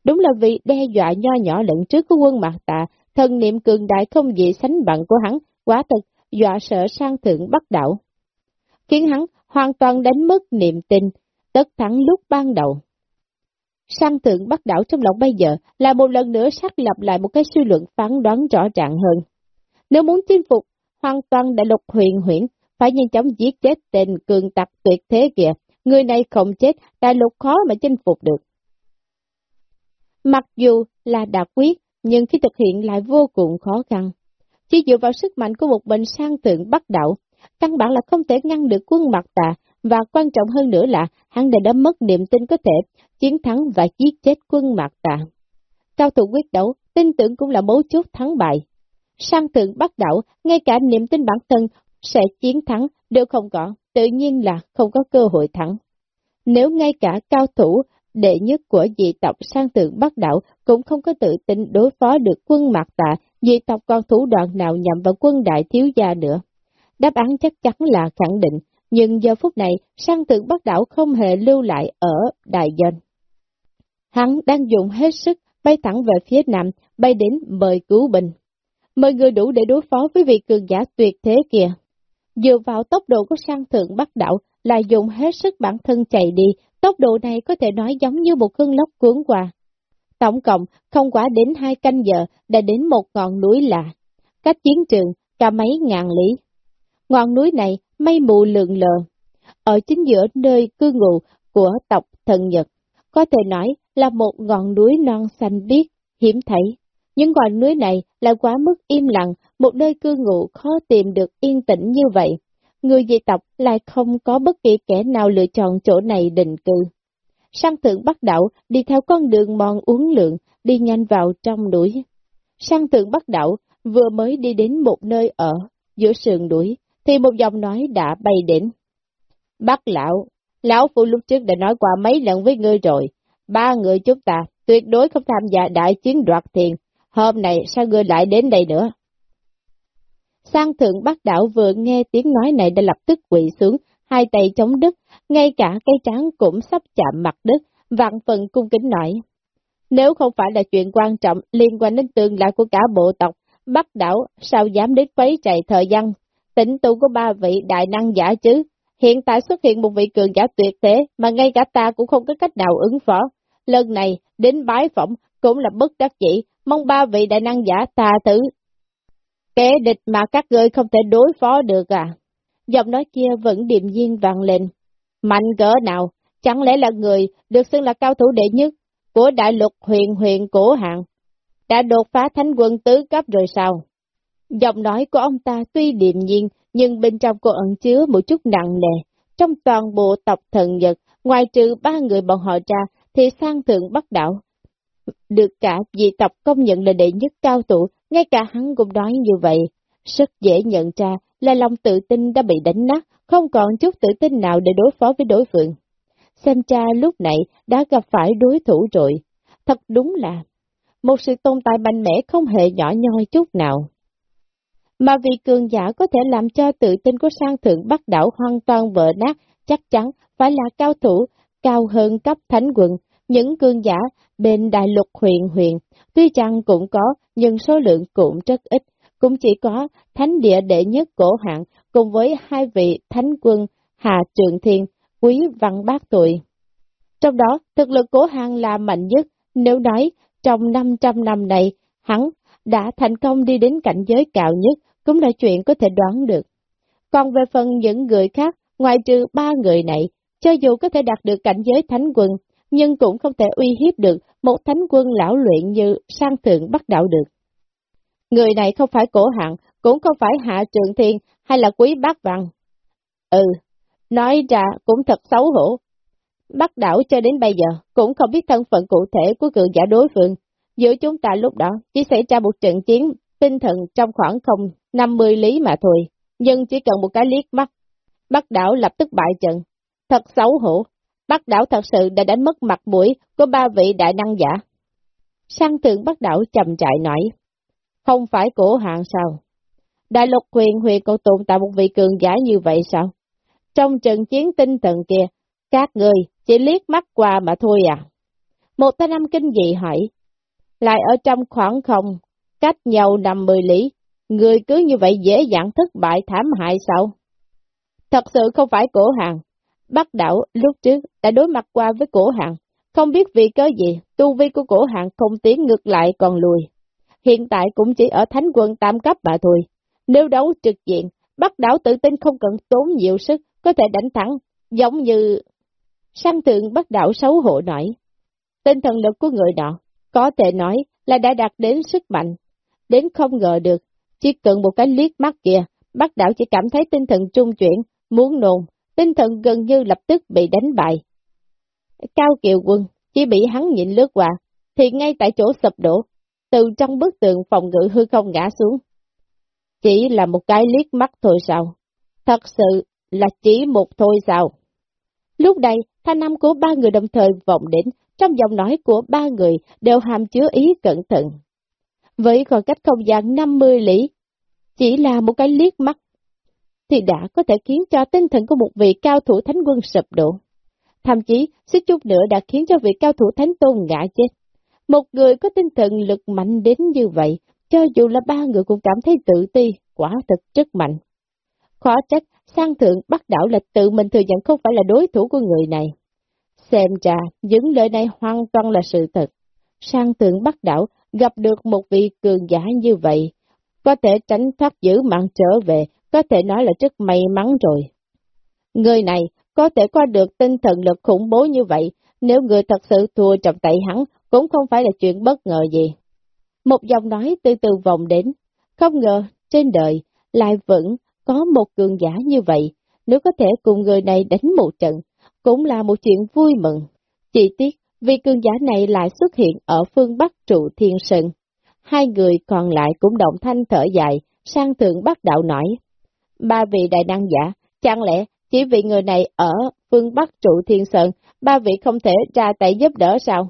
Đúng là vì đe dọa nho nhỏ lẫn trước của quân mặt tạ, thần niệm cường đại không gì sánh bằng của hắn, quá thực, dọa sợ sang thượng bắt đảo. Khiến hắn hoàn toàn đánh mất niềm tin, tất thắng lúc ban đầu. Sang thượng bắt đảo trong lòng bây giờ là một lần nữa xác lập lại một cái suy luận phán đoán rõ ràng hơn. Nếu muốn chinh phục hoàn toàn đại lục huyền huyển, phải nhanh chóng giết chết tên cường tặc tuyệt thế kìa, người này không chết, đại lục khó mà chinh phục được. Mặc dù là đạt quyết, nhưng khi thực hiện lại vô cùng khó khăn. Chỉ dựa vào sức mạnh của một mình sang tượng bắt đạo căn bản là không thể ngăn được quân mặt tà, và quan trọng hơn nữa là hắn đã đã mất niềm tin có thể chiến thắng và giết chết quân mặt tà. Cao thủ quyết đấu, tin tưởng cũng là mấu chốt thắng bại. Sang tượng bắt đảo, ngay cả niềm tin bản thân sẽ chiến thắng đều không có, tự nhiên là không có cơ hội thắng. Nếu ngay cả cao thủ đệ nhất của dị tộc sang tượng bắt đảo cũng không có tự tin đối phó được quân mạc tạ, dị tộc còn thủ đoạn nào nhằm vào quân đại thiếu gia nữa. Đáp án chắc chắn là khẳng định, nhưng giờ phút này sang tượng bắt đảo không hề lưu lại ở đại Doanh. Hắn đang dùng hết sức bay thẳng về phía nam, bay đến mời cứu binh. Mời người đủ để đối phó với vị cường giả tuyệt thế kìa. Dựa vào tốc độ của sang thượng bắt đảo là dùng hết sức bản thân chạy đi, tốc độ này có thể nói giống như một cơn lốc cuốn qua. Tổng cộng, không quá đến hai canh giờ, đã đến một ngọn núi lạ, cách chiến trường cả mấy ngàn lý. Ngọn núi này mây mù lượn lờ, ở chính giữa nơi cư ngụ của tộc thần Nhật, có thể nói là một ngọn núi non xanh biếc, hiểm thấy. Những ngọn núi này là quá mức im lặng, một nơi cư ngụ khó tìm được yên tĩnh như vậy. Người dị tộc lại không có bất kỳ kẻ nào lựa chọn chỗ này định cư. Sang thượng bắt đảo đi theo con đường mòn uốn lượng, đi nhanh vào trong núi. Sang thượng bắt đảo vừa mới đi đến một nơi ở giữa sườn núi, thì một dòng nói đã bay đến. Bác lão, lão phụ lúc trước đã nói qua mấy lần với ngươi rồi, ba người chúng ta tuyệt đối không tham gia đại chiến đoạt thiền hôm nay sao ngươi lại đến đây nữa? Sang thượng bác đảo vừa nghe tiếng nói này đã lập tức quỵ xuống, hai tay chống đất, ngay cả cây trán cũng sắp chạm mặt đất, vạn phần cung kính nói. Nếu không phải là chuyện quan trọng liên quan đến tương lai của cả bộ tộc, Bắc đảo sao dám đến quấy chạy thời gian, tỉnh tu của ba vị đại năng giả chứ. Hiện tại xuất hiện một vị cường giả tuyệt thế mà ngay cả ta cũng không có cách nào ứng phó. Lần này đến bái phỏng cũng là bất đắc dĩ mong ba vị đại năng giả tà tử Kẻ địch mà các ngươi không thể đối phó được à? Giọng nói kia vẫn điềm nhiên vang lên. Mạnh cỡ nào? Chẳng lẽ là người được xưng là cao thủ đệ nhất của đại lục huyền huyền cổ hạng? Đã đột phá thánh quân tứ cấp rồi sao? Giọng nói của ông ta tuy điềm nhiên, nhưng bên trong cô ẩn chứa một chút nặng nề. Trong toàn bộ tộc thần Nhật, ngoài trừ ba người bọn họ ra, thì sang thượng bắt đảo. Được cả dị tộc công nhận là đệ nhất cao thủ, ngay cả hắn cũng nói như vậy. Rất dễ nhận ra là lòng tự tin đã bị đánh nát, không còn chút tự tin nào để đối phó với đối phương. xem cha lúc này đã gặp phải đối thủ rồi. Thật đúng là một sự tồn tại mạnh mẽ không hề nhỏ nhoi chút nào. Mà vì cường giả có thể làm cho tự tin của sang thượng bắt đảo hoàn toàn vỡ nát, chắc chắn phải là cao thủ, cao hơn cấp thánh quận. Những cương giả bên đại lục huyền huyền, tuy rằng cũng có, nhưng số lượng cũng rất ít, cũng chỉ có thánh địa đệ nhất cổ hạng cùng với hai vị thánh quân Hà Trường Thiên, Quý Văn Bác Tuổi. Trong đó, thực lực cổ hạng là mạnh nhất, nếu nói trong 500 năm này, hắn đã thành công đi đến cảnh giới cao nhất, cũng là chuyện có thể đoán được. Còn về phần những người khác, ngoài trừ ba người này, cho dù có thể đạt được cảnh giới thánh quân, nhưng cũng không thể uy hiếp được một thánh quân lão luyện như sang thượng bắt đạo được. Người này không phải cổ hạng, cũng không phải hạ trường thiên hay là quý bác văn. Ừ, nói ra cũng thật xấu hổ. Bắt đảo cho đến bây giờ, cũng không biết thân phận cụ thể của cường giả đối phương. Giữa chúng ta lúc đó, chỉ xảy ra một trận chiến tinh thần trong khoảng không 50 lý mà thôi, nhưng chỉ cần một cái liếc mắt, bắt đảo lập tức bại trận. Thật xấu hổ, Bắc đảo thật sự đã đánh mất mặt mũi của ba vị đại năng giả. Sang thượng Bắc đảo trầm trại nói, không phải cổ hạng sao? Đại lục quyền huyền còn tồn tại một vị cường giả như vậy sao? Trong trận chiến tinh thần kia, các người chỉ liếc mắt qua mà thôi à? Một tên năm kinh dị hỏi, lại ở trong khoảng không, cách nhau 50 lý, người cứ như vậy dễ dàng thất bại thảm hại sao? Thật sự không phải cổ hàng. Bắt đảo lúc trước đã đối mặt qua với cổ hạng, không biết vì cớ gì, tu vi của cổ hạng không tiến ngược lại còn lùi. Hiện tại cũng chỉ ở thánh quân tam cấp mà thôi. Nếu đấu trực diện, bắt đảo tự tin không cần tốn nhiều sức, có thể đánh thắng, giống như... Sang tượng bắt đảo xấu hổ nổi. Tinh thần lực của người đó có thể nói là đã đạt đến sức mạnh, đến không ngờ được, chỉ cần một cái liếc mắt kia, bắt đảo chỉ cảm thấy tinh thần trung chuyển, muốn nôn, tinh thần gần như lập tức bị đánh bại. Cao Kiều Quân chỉ bị hắn nhịn lướt qua, thì ngay tại chỗ sập đổ, từ trong bức tường phòng ngự hư không ngã xuống. Chỉ là một cái liếc mắt thôi sao? Thật sự là chỉ một thôi sao? Lúc này, thanh âm của ba người đồng thời vọng đến, trong giọng nói của ba người đều hàm chứa ý cẩn thận. Với khoảng cách không gian 50 lý, chỉ là một cái liếc mắt, thì đã có thể khiến cho tinh thần của một vị cao thủ thánh quân sụp đổ. Thậm chí, suýt chút nữa đã khiến cho vị cao thủ thánh tôn ngã chết. Một người có tinh thần lực mạnh đến như vậy, cho dù là ba người cũng cảm thấy tự ti, quả thực rất mạnh. Khó trách, sang thượng bắt đảo là tự mình thừa nhận không phải là đối thủ của người này. Xem ra, những lời này hoàn toàn là sự thật. Sang thượng bắt đảo gặp được một vị cường giả như vậy, có thể tránh thoát giữ mạng trở về, có thể nói là rất may mắn rồi. Người này có thể qua được tinh thần lực khủng bố như vậy, nếu người thật sự thua trong tay hắn, cũng không phải là chuyện bất ngờ gì. Một dòng nói từ từ vòng đến, không ngờ trên đời lại vẫn có một cường giả như vậy, nếu có thể cùng người này đánh một trận, cũng là một chuyện vui mừng. Chỉ tiếc, vì cường giả này lại xuất hiện ở phương Bắc trụ thiên sơn. Hai người còn lại cũng động thanh thở dài, sang thượng bắt đạo nói. Ba vị đại năng giả, chẳng lẽ chỉ vì người này ở phương Bắc trụ thiên sơn, ba vị không thể ra tay giúp đỡ sao?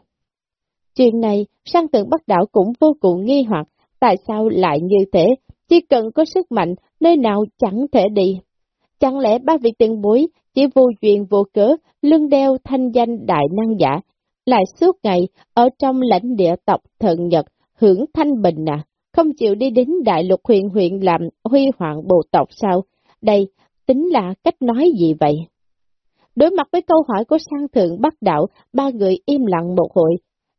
Chuyện này, sang tượng Bắc đạo cũng vô cùng nghi hoặc, tại sao lại như thế, chỉ cần có sức mạnh, nơi nào chẳng thể đi. Chẳng lẽ ba vị tiền bối chỉ vô duyên vô cớ, lưng đeo thanh danh đại năng giả, lại suốt ngày ở trong lãnh địa tộc thần Nhật, hưởng thanh bình à, không chịu đi đến đại lục huyện huyện làm huy hoàng bộ tộc sao? Đây, tính là cách nói gì vậy? Đối mặt với câu hỏi của sang thượng bắt đạo, ba người im lặng một hồi,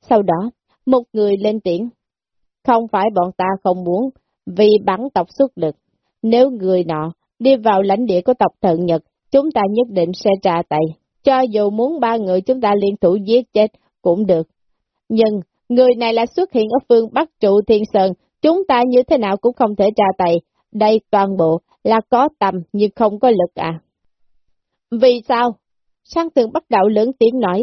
sau đó, một người lên tiếng. Không phải bọn ta không muốn, vì bản tộc xuất lực. Nếu người nọ đi vào lãnh địa của tộc thần Nhật, chúng ta nhất định sẽ trả tay. Cho dù muốn ba người chúng ta liên thủ giết chết cũng được. Nhưng, người này là xuất hiện ở phương Bắc trụ Thiên Sơn, chúng ta như thế nào cũng không thể tra tay. Đây toàn bộ là có tầm nhưng không có lực à. Vì sao? Sang tường bắt đầu lớn tiếng nói,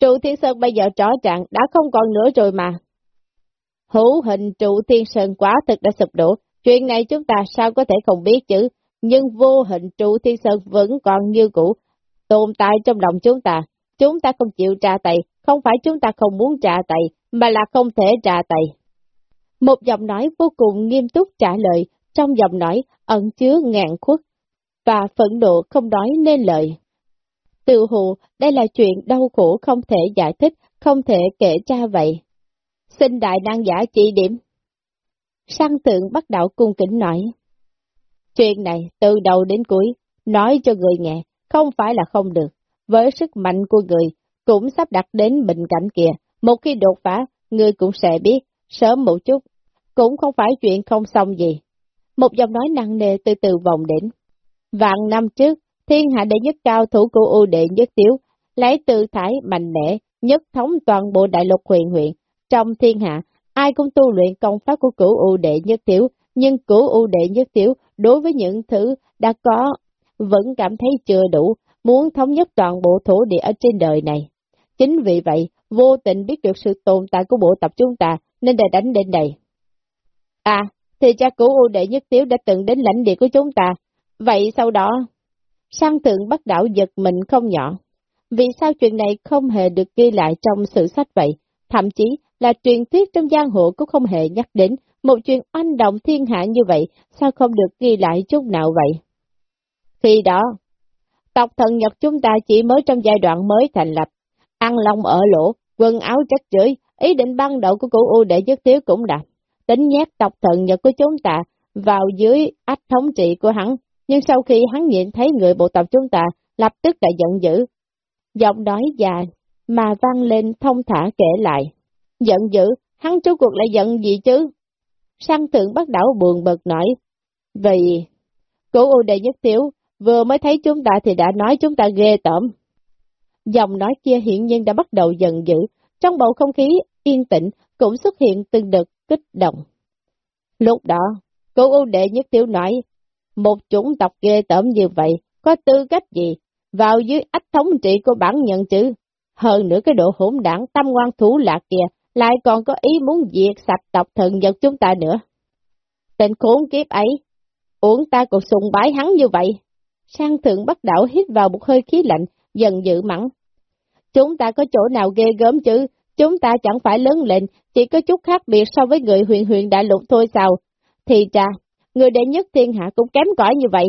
Trụ Thiên Sơn bây giờ rõ ràng đã không còn nữa rồi mà. Hữu hình trụ Thiên Sơn quá thực đã sụp đổ, chuyện này chúng ta sao có thể không biết chứ, nhưng vô hình trụ Thiên Sơn vẫn còn như cũ, tồn tại trong lòng chúng ta. chúng ta không chịu trả tay, không phải chúng ta không muốn trả tay, mà là không thể trả tay. Một giọng nói vô cùng nghiêm túc trả lời, trong giọng nói ẩn chứa ngàn khuất, và phẫn nộ không nói nên lời. Tự hù, đây là chuyện đau khổ không thể giải thích, không thể kể ra vậy. Xin đại năng giả chỉ điểm. Sang tượng bắt đầu cung kính nói. Chuyện này, từ đầu đến cuối, nói cho người nghe, không phải là không được. Với sức mạnh của người, cũng sắp đặt đến bệnh cảnh kia. Một khi đột phá, người cũng sẽ biết, sớm một chút, cũng không phải chuyện không xong gì. Một giọng nói nặng nề từ từ vòng đến. Vạn năm trước, thiên hạ đệ nhất cao thủ của ưu đệ nhất tiếu, lấy tư thái mạnh mẽ, nhất thống toàn bộ đại lục huyền huyện. Trong thiên hạ, ai cũng tu luyện công pháp của cửu ưu đệ nhất tiếu, nhưng cửu ưu đệ nhất tiếu đối với những thứ đã có, vẫn cảm thấy chưa đủ, muốn thống nhất toàn bộ thổ địa ở trên đời này. Chính vì vậy, vô tình biết được sự tồn tại của bộ tập chúng ta, nên đã đánh đến đây. À, thì cha cũ ưu đệ nhất tiếu đã từng đến lãnh địa của chúng ta, vậy sau đó, sang thượng bắt đảo giật mình không nhỏ. Vì sao chuyện này không hề được ghi lại trong sử sách vậy? Thậm chí là truyền thuyết trong giang hồ cũng không hề nhắc đến một chuyện oanh động thiên hạ như vậy, sao không được ghi lại chút nào vậy? Khi đó, tộc thần Nhật chúng ta chỉ mới trong giai đoạn mới thành lập, ăn lông ở lỗ, quần áo chất chửi, ý định ban đầu của cụ U đệ nhất thiếu cũng đạt, tính nhét tộc thần Nhật của chúng ta vào dưới ách thống trị của hắn, nhưng sau khi hắn nhìn thấy người bộ tộc chúng ta, lập tức đã giận dữ. Giọng nói dài, mà vang lên thông thả kể lại. Giận dữ, hắn chú cuộc lại giận gì chứ? Sang thượng bắt đảo buồn bực nói. Vì, cố ưu đề nhất thiếu, vừa mới thấy chúng ta thì đã nói chúng ta ghê tởm. Dòng nói kia hiện nhiên đã bắt đầu giận dữ, trong bầu không khí yên tĩnh cũng xuất hiện từng đợt kích động. Lúc đó, cô ưu đệ nhất tiểu nói, một chủng tộc ghê tởm như vậy, có tư cách gì, vào dưới ách thống trị của bản nhận chứ? Hơn nữa cái độ hỗn đảng tâm ngoan thủ lạc kìa, lại còn có ý muốn diệt sạch tộc thần vật chúng ta nữa. Tên khốn kiếp ấy, uổng ta còn sùng bái hắn như vậy. Sang thượng bắt đảo hít vào một hơi khí lạnh, dần dự mắng. Chúng ta có chỗ nào ghê gớm chứ, chúng ta chẳng phải lớn lên, chỉ có chút khác biệt so với người huyền huyền đại lục thôi sao. Thì cha, người đệ nhất thiên hạ cũng kém cỏi như vậy.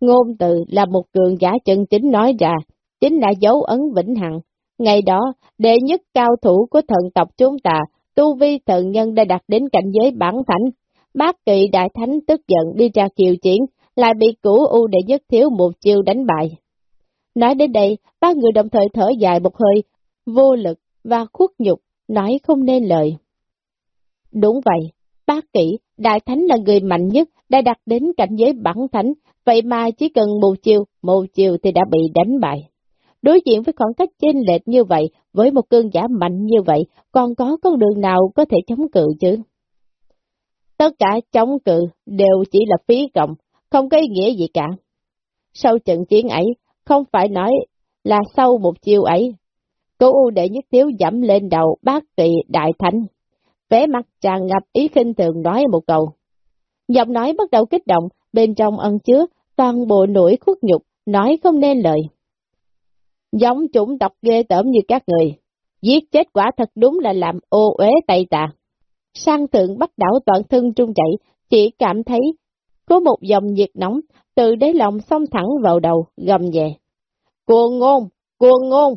Ngôn từ là một cường giả chân chính nói ra, chính là dấu ấn vĩnh hằng. Ngày đó, đệ nhất cao thủ của thần tộc chúng ta, tu vi thần nhân đã đạt đến cảnh giới bản thánh. Bác kỵ đại thánh tức giận đi ra kiều chiến, lại bị cửu u đệ nhất thiếu một chiêu đánh bại. Nói đến đây, ba người đồng thời thở dài một hơi, vô lực và khuất nhục, nói không nên lời. Đúng vậy, bác kỹ đại thánh là người mạnh nhất, đã đạt đến cảnh giới bản thánh, vậy mà chỉ cần một chiều, một chiều thì đã bị đánh bại. Đối diện với khoảng cách chênh lệch như vậy, với một cương giả mạnh như vậy, còn có con đường nào có thể chống cự chứ? Tất cả chống cự đều chỉ là phí cộng, không có ý nghĩa gì cả. Sau trận chiến ấy, không phải nói là sau một chiêu ấy, cố u đệ nhất thiếu dẫm lên đầu bác kỳ đại thánh, vẻ mặt tràn ngập ý khinh thường nói một câu. Giọng nói bắt đầu kích động, bên trong ân chứa toàn bộ nỗi khuất nhục, nói không nên lời. Giống chủng tộc ghê tởm như các người, giết chết quả thật đúng là làm ô uế tay tà. Sang thượng bắt đảo toàn thân trung chạy, chỉ cảm thấy có một dòng nhiệt nóng từ đáy lòng xông thẳng vào đầu, gầm về. Cuồng ngôn, cuồng ngôn!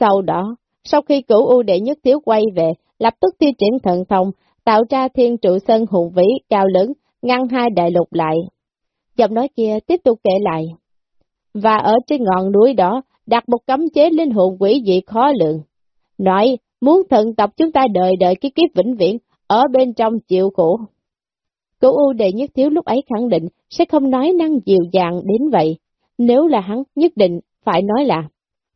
Sau đó, sau khi cửu u đệ nhất thiếu quay về, lập tức tiêu triển thần thông, tạo ra thiên trụ sân hùng vĩ cao lớn, ngăn hai đại lục lại. Giọng nói kia tiếp tục kể lại. Và ở trên ngọn núi đó, đặt một cấm chế linh hồn quỷ dị khó lượng. Nói, muốn thần tộc chúng ta đợi đợi cái kiếp vĩnh viễn, ở bên trong chịu khổ. Cửu U đệ nhất thiếu lúc ấy khẳng định sẽ không nói năng dịu dàng đến vậy. Nếu là hắn, nhất định phải nói là,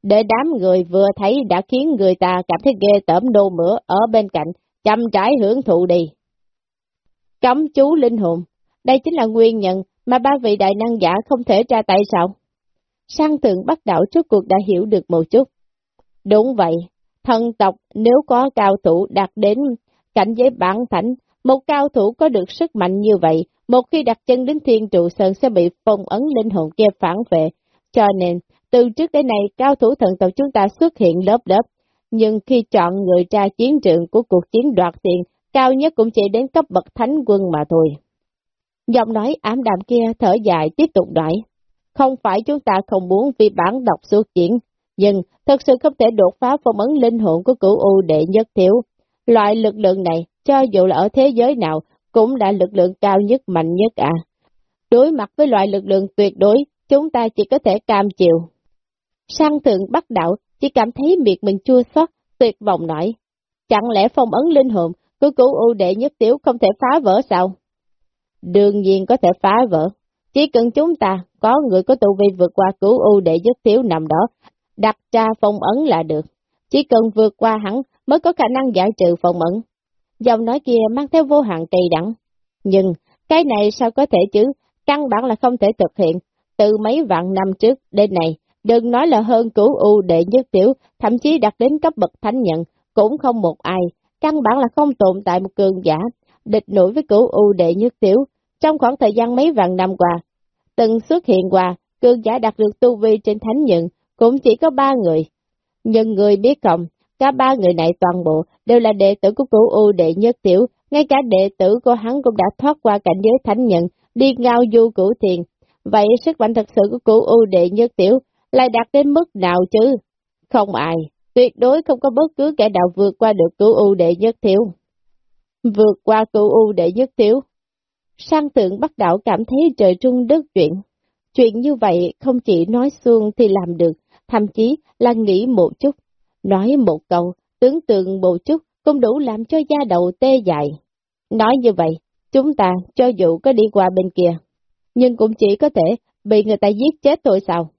để đám người vừa thấy đã khiến người ta cảm thấy ghê tởm đô mửa ở bên cạnh, chăm trái hưởng thụ đi. Cấm chú linh hồn, đây chính là nguyên nhân mà ba vị đại năng giả không thể ra tay sao? Sang thượng bắt đảo trước cuộc đã hiểu được một chút. Đúng vậy, thần tộc nếu có cao thủ đạt đến cảnh giới bản thảnh, một cao thủ có được sức mạnh như vậy, một khi đặt chân đến thiên trụ sơn sẽ bị phong ấn linh hồn kia phản vệ, cho nên từ trước đến nay, cao thủ thần tộc chúng ta xuất hiện lớp lớp, nhưng khi chọn người ra chiến trường của cuộc chiến đoạt tiền, cao nhất cũng chỉ đến cấp bậc thánh quân mà thôi. Giọng nói ám đạm kia thở dài tiếp tục nói, không phải chúng ta không muốn vì bản độc xuất chiến, nhưng thật sự không thể đột phá phong ấn linh hồn của cửu U đệ nhất thiếu. Loại lực lượng này, cho dù là ở thế giới nào, cũng là lực lượng cao nhất mạnh nhất à. Đối mặt với loại lực lượng tuyệt đối, chúng ta chỉ có thể cam chịu. Sang thượng bắt đạo, chỉ cảm thấy miệng mình chua xót, tuyệt vọng nổi. Chẳng lẽ phong ấn linh hồn của cửu U đệ nhất tiểu không thể phá vỡ sao? Đương nhiên có thể phá vỡ. Chỉ cần chúng ta có người có tu vi vượt qua cửu U đệ nhất tiểu nằm đó, đặt ra phong ấn là được. Chỉ cần vượt qua hắn mới có khả năng giải trừ phong ấn. Dòng nói kia mang theo vô hạn kỳ đẳng. Nhưng, cái này sao có thể chứ? Căn bản là không thể thực hiện. Từ mấy vạn năm trước đến nay đừng nói là hơn cửu U đệ nhất tiểu, thậm chí đặt đến cấp bậc thánh nhận, cũng không một ai. Căn bản là không tồn tại một cường giả, địch nổi với cửu U đệ nhất tiểu. Trong khoảng thời gian mấy vạn năm qua, từng xuất hiện qua, cường giả đạt được tu vi trên thánh nhận, cũng chỉ có ba người. Nhưng người biết không, cả ba người này toàn bộ đều là đệ tử của cửu U đệ nhất tiểu, ngay cả đệ tử của hắn cũng đã thoát qua cảnh giới thánh nhận, đi ngao du cửu thiền. Vậy sức mạnh thật sự của cửu U đệ nhất tiểu lại đạt đến mức nào chứ? Không ai, tuyệt đối không có bất cứ kẻ nào vượt qua được cửu U đệ nhất thiếu. Vượt qua cửu U đệ nhất thiếu, Sang tượng bắt đạo cảm thấy trời trung đất chuyển. Chuyện như vậy không chỉ nói xuông thì làm được, thậm chí là nghĩ một chút, nói một câu, tưởng tượng một chút cũng đủ làm cho da đầu tê dại. Nói như vậy, chúng ta cho dù có đi qua bên kia, nhưng cũng chỉ có thể bị người ta giết chết thôi sao?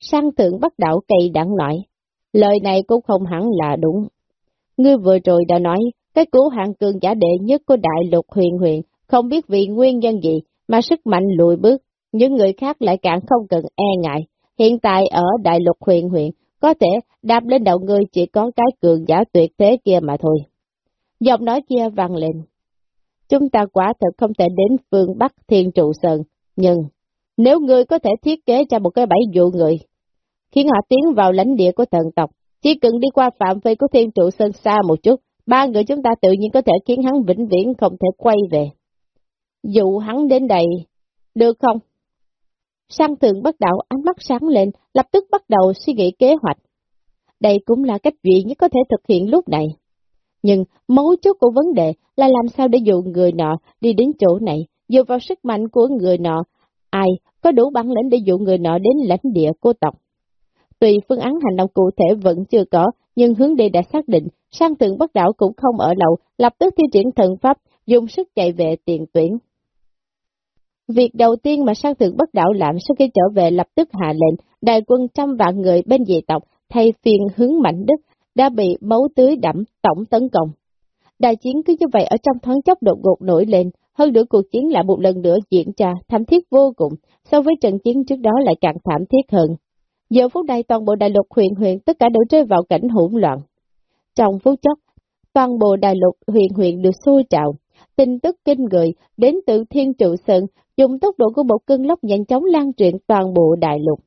Sang thượng bắt đạo cây đặng nói, lời này cũng không hẳn là đúng. Ngươi vừa rồi đã nói, cái cứu hạng cường giả đệ nhất của đại lục huyền huyền, không biết vì nguyên nhân gì mà sức mạnh lùi bước, những người khác lại càng không cần e ngại, Hiện tại ở đại lục huyền huyền, có thể đạp lên đầu ngươi chỉ có cái cường giả tuyệt thế kia mà thôi. Giọng nói kia vang lên. Chúng ta quả thật không thể đến phương Bắc Thiên Trụ Sơn, nhưng nếu ngươi có thể thiết kế ra một cái bẫy dụ người, khiến họ tiến vào lãnh địa của thần tộc, chỉ cần đi qua phạm vi của Thiên Trụ Sơn xa một chút, ba người chúng ta tự nhiên có thể khiến hắn vĩnh viễn không thể quay về. Dụ hắn đến đây, được không? Sang thường bắt đầu ánh mắt sáng lên, lập tức bắt đầu suy nghĩ kế hoạch. Đây cũng là cách duy nhất có thể thực hiện lúc này. Nhưng mấu chốt của vấn đề là làm sao để dụ người nọ đi đến chỗ này, dựa vào sức mạnh của người nọ, ai có đủ bản lĩnh để dụ người nọ đến lãnh địa cô tộc. Tùy phương án hành động cụ thể vẫn chưa có, nhưng hướng đi đã xác định, sang tượng bất đảo cũng không ở lậu, lập tức thi triển thần pháp, dùng sức chạy về tiền tuyển. Việc đầu tiên mà sang thượng bất đảo làm sau khi trở về lập tức hạ lệnh, đại quân trăm vạn người bên dị tộc thay phiên hướng mạnh đức đã bị máu tưới đẫm tổng tấn công. Đại chiến cứ như vậy ở trong thoáng chốc đột ngột nổi lên, hơn nữa cuộc chiến lại một lần nữa diễn ra thảm thiết vô cùng, so với trận chiến trước đó lại càng thảm thiết hơn. Giờ phút này toàn bộ đại lục huyền huyền tất cả đều rơi vào cảnh hỗn loạn. Trong phút chốc, toàn bộ đại lục huyền huyền được xô trào, tin tức kinh người đến từ thiên trụ sơn dùng tốc độ của một cơn lốc nhanh chóng lan truyền toàn bộ đại lục.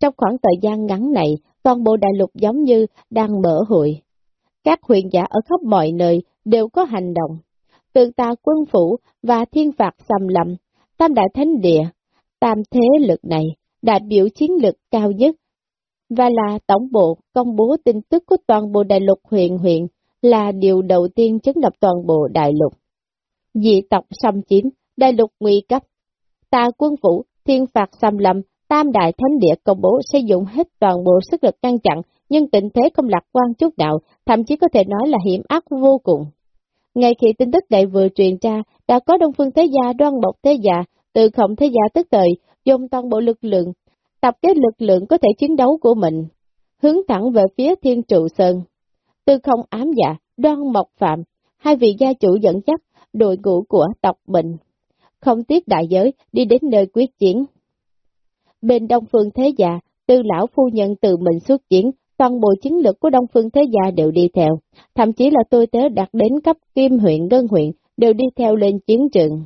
Trong khoảng thời gian ngắn này, toàn bộ đại lục giống như đang mở hội. Các huyền giả ở khắp mọi nơi đều có hành động. Từ tà quân phủ và thiên phạt xâm lầm, tam đại thánh địa, tam thế lực này, đại biểu chiến lực cao nhất, và là tổng bộ công bố tin tức của toàn bộ đại lục huyện huyện là điều đầu tiên chấn động toàn bộ đại lục. Dị tộc xâm chiếm, đại lục nguy cấp. Tà quân phủ, thiên phạt xâm lầm tam đại thánh địa công bố sẽ dùng hết toàn bộ sức lực ngăn chặn, nhưng tình thế không lạc quan chút nào, thậm chí có thể nói là hiểm ác vô cùng. Ngay khi tin tức này vừa truyền ra, đã có Đông Phương Thế Gia đoan bộc Thế Gia, từ khổng Thế Gia tức thời, dùng toàn bộ lực lượng, tập kết lực lượng có thể chiến đấu của mình, hướng thẳng về phía Thiên Trụ Sơn. Từ không ám dạ, đoan mộc phạm, hai vị gia chủ dẫn dắt đội ngũ của tộc mình không tiếc đại giới đi đến nơi quyết chiến. Bên Đông Phương Thế Gia, tư lão phu nhân từ mình xuất chiến, toàn bộ chiến lược của Đông Phương Thế Gia đều đi theo, thậm chí là tôi tớ đạt đến cấp kim huyện ngân huyện, đều đi theo lên chiến trường.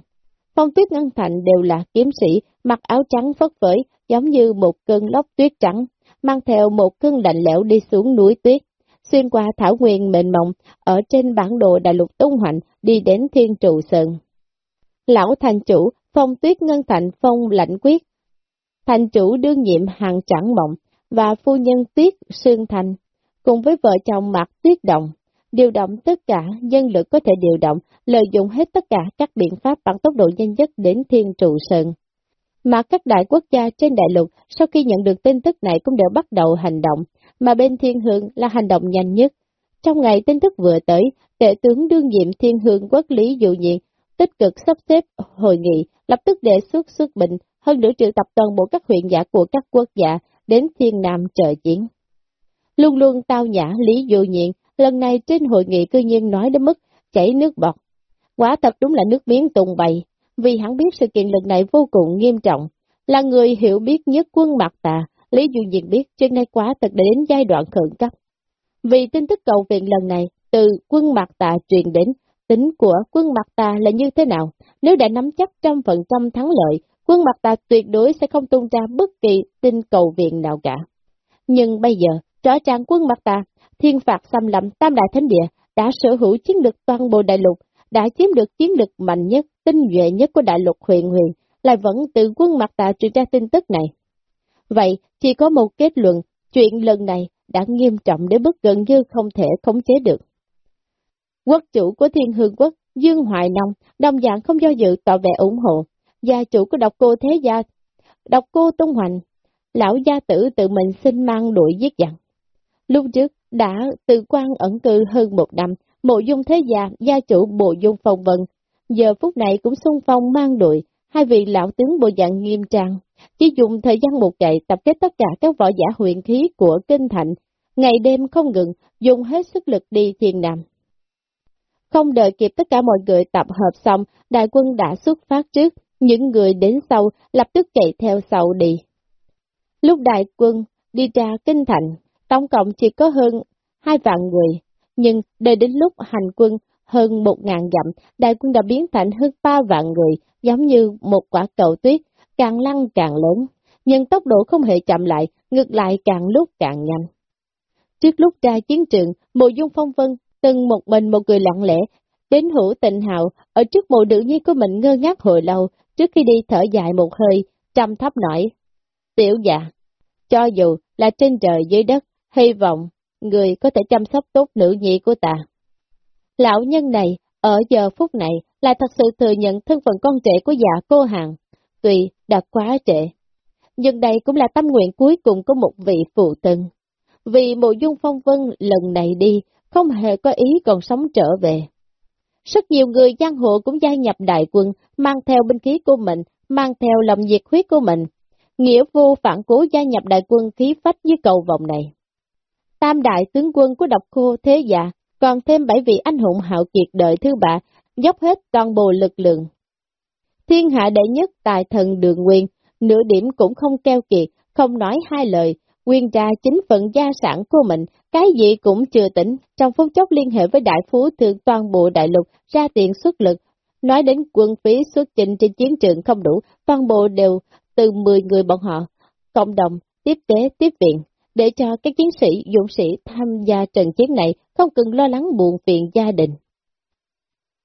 Phong tuyết ngân thành đều là kiếm sĩ, mặc áo trắng phất phới, giống như một cơn lốc tuyết trắng, mang theo một cơn lạnh lẽo đi xuống núi tuyết, xuyên qua thảo nguyên mệnh mộng, ở trên bản đồ đại lục tung hoành, đi đến thiên trụ sơn. Lão thành chủ, phong tuyết ngân thành phong lạnh quyết, thành chủ đương nhiệm hàng chẳng mộng, và phu nhân tuyết sương thành, cùng với vợ chồng Mạc tuyết động, điều động tất cả nhân lực có thể điều động, lợi dụng hết tất cả các biện pháp bằng tốc độ nhanh nhất đến thiên trụ sơn. Mà các đại quốc gia trên đại lục sau khi nhận được tin tức này cũng đều bắt đầu hành động, mà bên thiên hương là hành động nhanh nhất. Trong ngày tin tức vừa tới, tệ tướng đương nhiệm thiên hương quốc lý dụ nhiên, tích cực sắp xếp hội nghị, lập tức đề xuất xuất bình, hơn nữa triệu tập toàn bộ các huyện giả của các quốc gia đến thiên nam trợ chiến. Luôn luôn tao nhã lý dụ nhiên, lần này trên hội nghị cư nhiên nói đến mức chảy nước bọt. Quả thật đúng là nước miếng tùng bày, vì hắn biết sự kiện lần này vô cùng nghiêm trọng, là người hiểu biết nhất quân mặt tà, Lý Du Nhiên biết chuyện này quá thật đã đến giai đoạn khẩn cấp. Vì tin tức cầu viện lần này, từ quân mặt tà truyền đến, tính của quân mặt tà là như thế nào? Nếu đã nắm chắc trăm phần trăm thắng lợi, quân mặt Ta tuyệt đối sẽ không tung ra bất kỳ tin cầu viện nào cả. Nhưng bây giờ, rõ ràng quân mặt Ta, thiên phạt xâm lầm tam đại thánh địa, đã sở hữu chiến lược toàn bộ đại lục, đã chiếm được chiến lược mạnh nhất, tinh nhuệ nhất của đại lục huyền huyền, lại vẫn từ quân mặt Ta truyền ra tin tức này. Vậy, chỉ có một kết luận, chuyện lần này đã nghiêm trọng đến mức gần như không thể khống chế được. Quốc chủ của thiên hương quốc, Dương Hoài Nông, đồng dạng không do dự tỏ vẻ ủng hộ, gia chủ của độc cô thế gia, độc cô Tung Hoành, lão gia tử tự mình xin mang đuổi giết dặn. Lúc trước, đã từ quan ẩn cư hơn một năm, mộ dung thế gia, gia chủ bộ dung phong vân, giờ phút này cũng xung phong mang đuổi, hai vị lão tướng bộ dạng nghiêm trang, chỉ dùng thời gian một ngày tập kết tất cả các võ giả huyền khí của kinh thành, ngày đêm không ngừng, dùng hết sức lực đi thiền nằm. Không đợi kịp tất cả mọi người tập hợp xong, đại quân đã xuất phát trước, những người đến sau lập tức chạy theo sau đi. Lúc đại quân đi ra kinh thành, tổng cộng chỉ có hơn hai vạn người, nhưng đợi đến lúc hành quân hơn một ngàn dặm, đại quân đã biến thành hơn ba vạn người, giống như một quả cầu tuyết, càng lăn càng lớn, nhưng tốc độ không hề chậm lại, ngược lại càng lúc càng nhanh. Trước lúc ra chiến trường, mộ dung phong vân từng một mình một người lặng lẽ, đến hữu tình hào, ở trước mộ nữ nhi của mình ngơ ngác hồi lâu, trước khi đi thở dài một hơi, trầm thấp nổi. Tiểu dạ, cho dù là trên trời dưới đất, hy vọng người có thể chăm sóc tốt nữ nhi của ta. Lão nhân này, ở giờ phút này, là thật sự thừa nhận thân phận con trẻ của già cô hàng, tuy đã quá trễ. Nhưng đây cũng là tâm nguyện cuối cùng của một vị phụ tân. Vì mộ dung phong vân lần này đi, không hề có ý còn sống trở về. Rất nhiều người giang hộ cũng gia nhập đại quân, mang theo binh khí của mình, mang theo lòng nhiệt huyết của mình. Nghĩa vô phản cố gia nhập đại quân khí phách với cầu vòng này. Tam đại tướng quân của độc cô thế giả, còn thêm bảy vị anh hùng hạo kiệt đợi thứ bạ dốc hết toàn bộ lực lượng. Thiên hạ đệ nhất tài thần đường nguyên, nửa điểm cũng không keo kiệt, không nói hai lời, nguyên ra chính phận gia sản của mình, cái gì cũng chưa tỉnh, trong phút chốc liên hệ với đại phú thượng toàn bộ đại lục, ra tiền xuất lực. Nói đến quân phí xuất trình trên chiến trường không đủ, toàn bộ đều từ 10 người bọn họ, cộng đồng, tiếp tế, tiếp viện, để cho các chiến sĩ, dũng sĩ tham gia trận chiến này không cần lo lắng buồn phiền gia đình.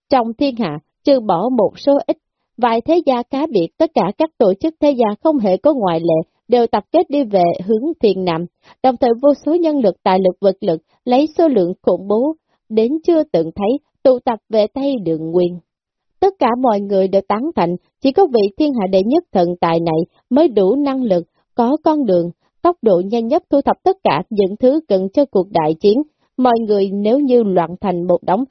Trong thiên hạ, trừ bỏ một số ít, vài thế gia cá biệt, tất cả các tổ chức thế gia không hề có ngoại lệ, đều tập kết đi về hướng thiền nằm, đồng thời vô số nhân lực tài lực vật lực lấy số lượng khủng bố đến chưa từng thấy tụ tập về Tây Đường Nguyên. Tất cả mọi người đều tán thành, chỉ có vị thiên hạ đệ nhất thần tài này mới đủ năng lực, có con đường, tốc độ nhanh nhất thu thập tất cả những thứ cần cho cuộc đại chiến. Mọi người nếu như loạn thành một đống,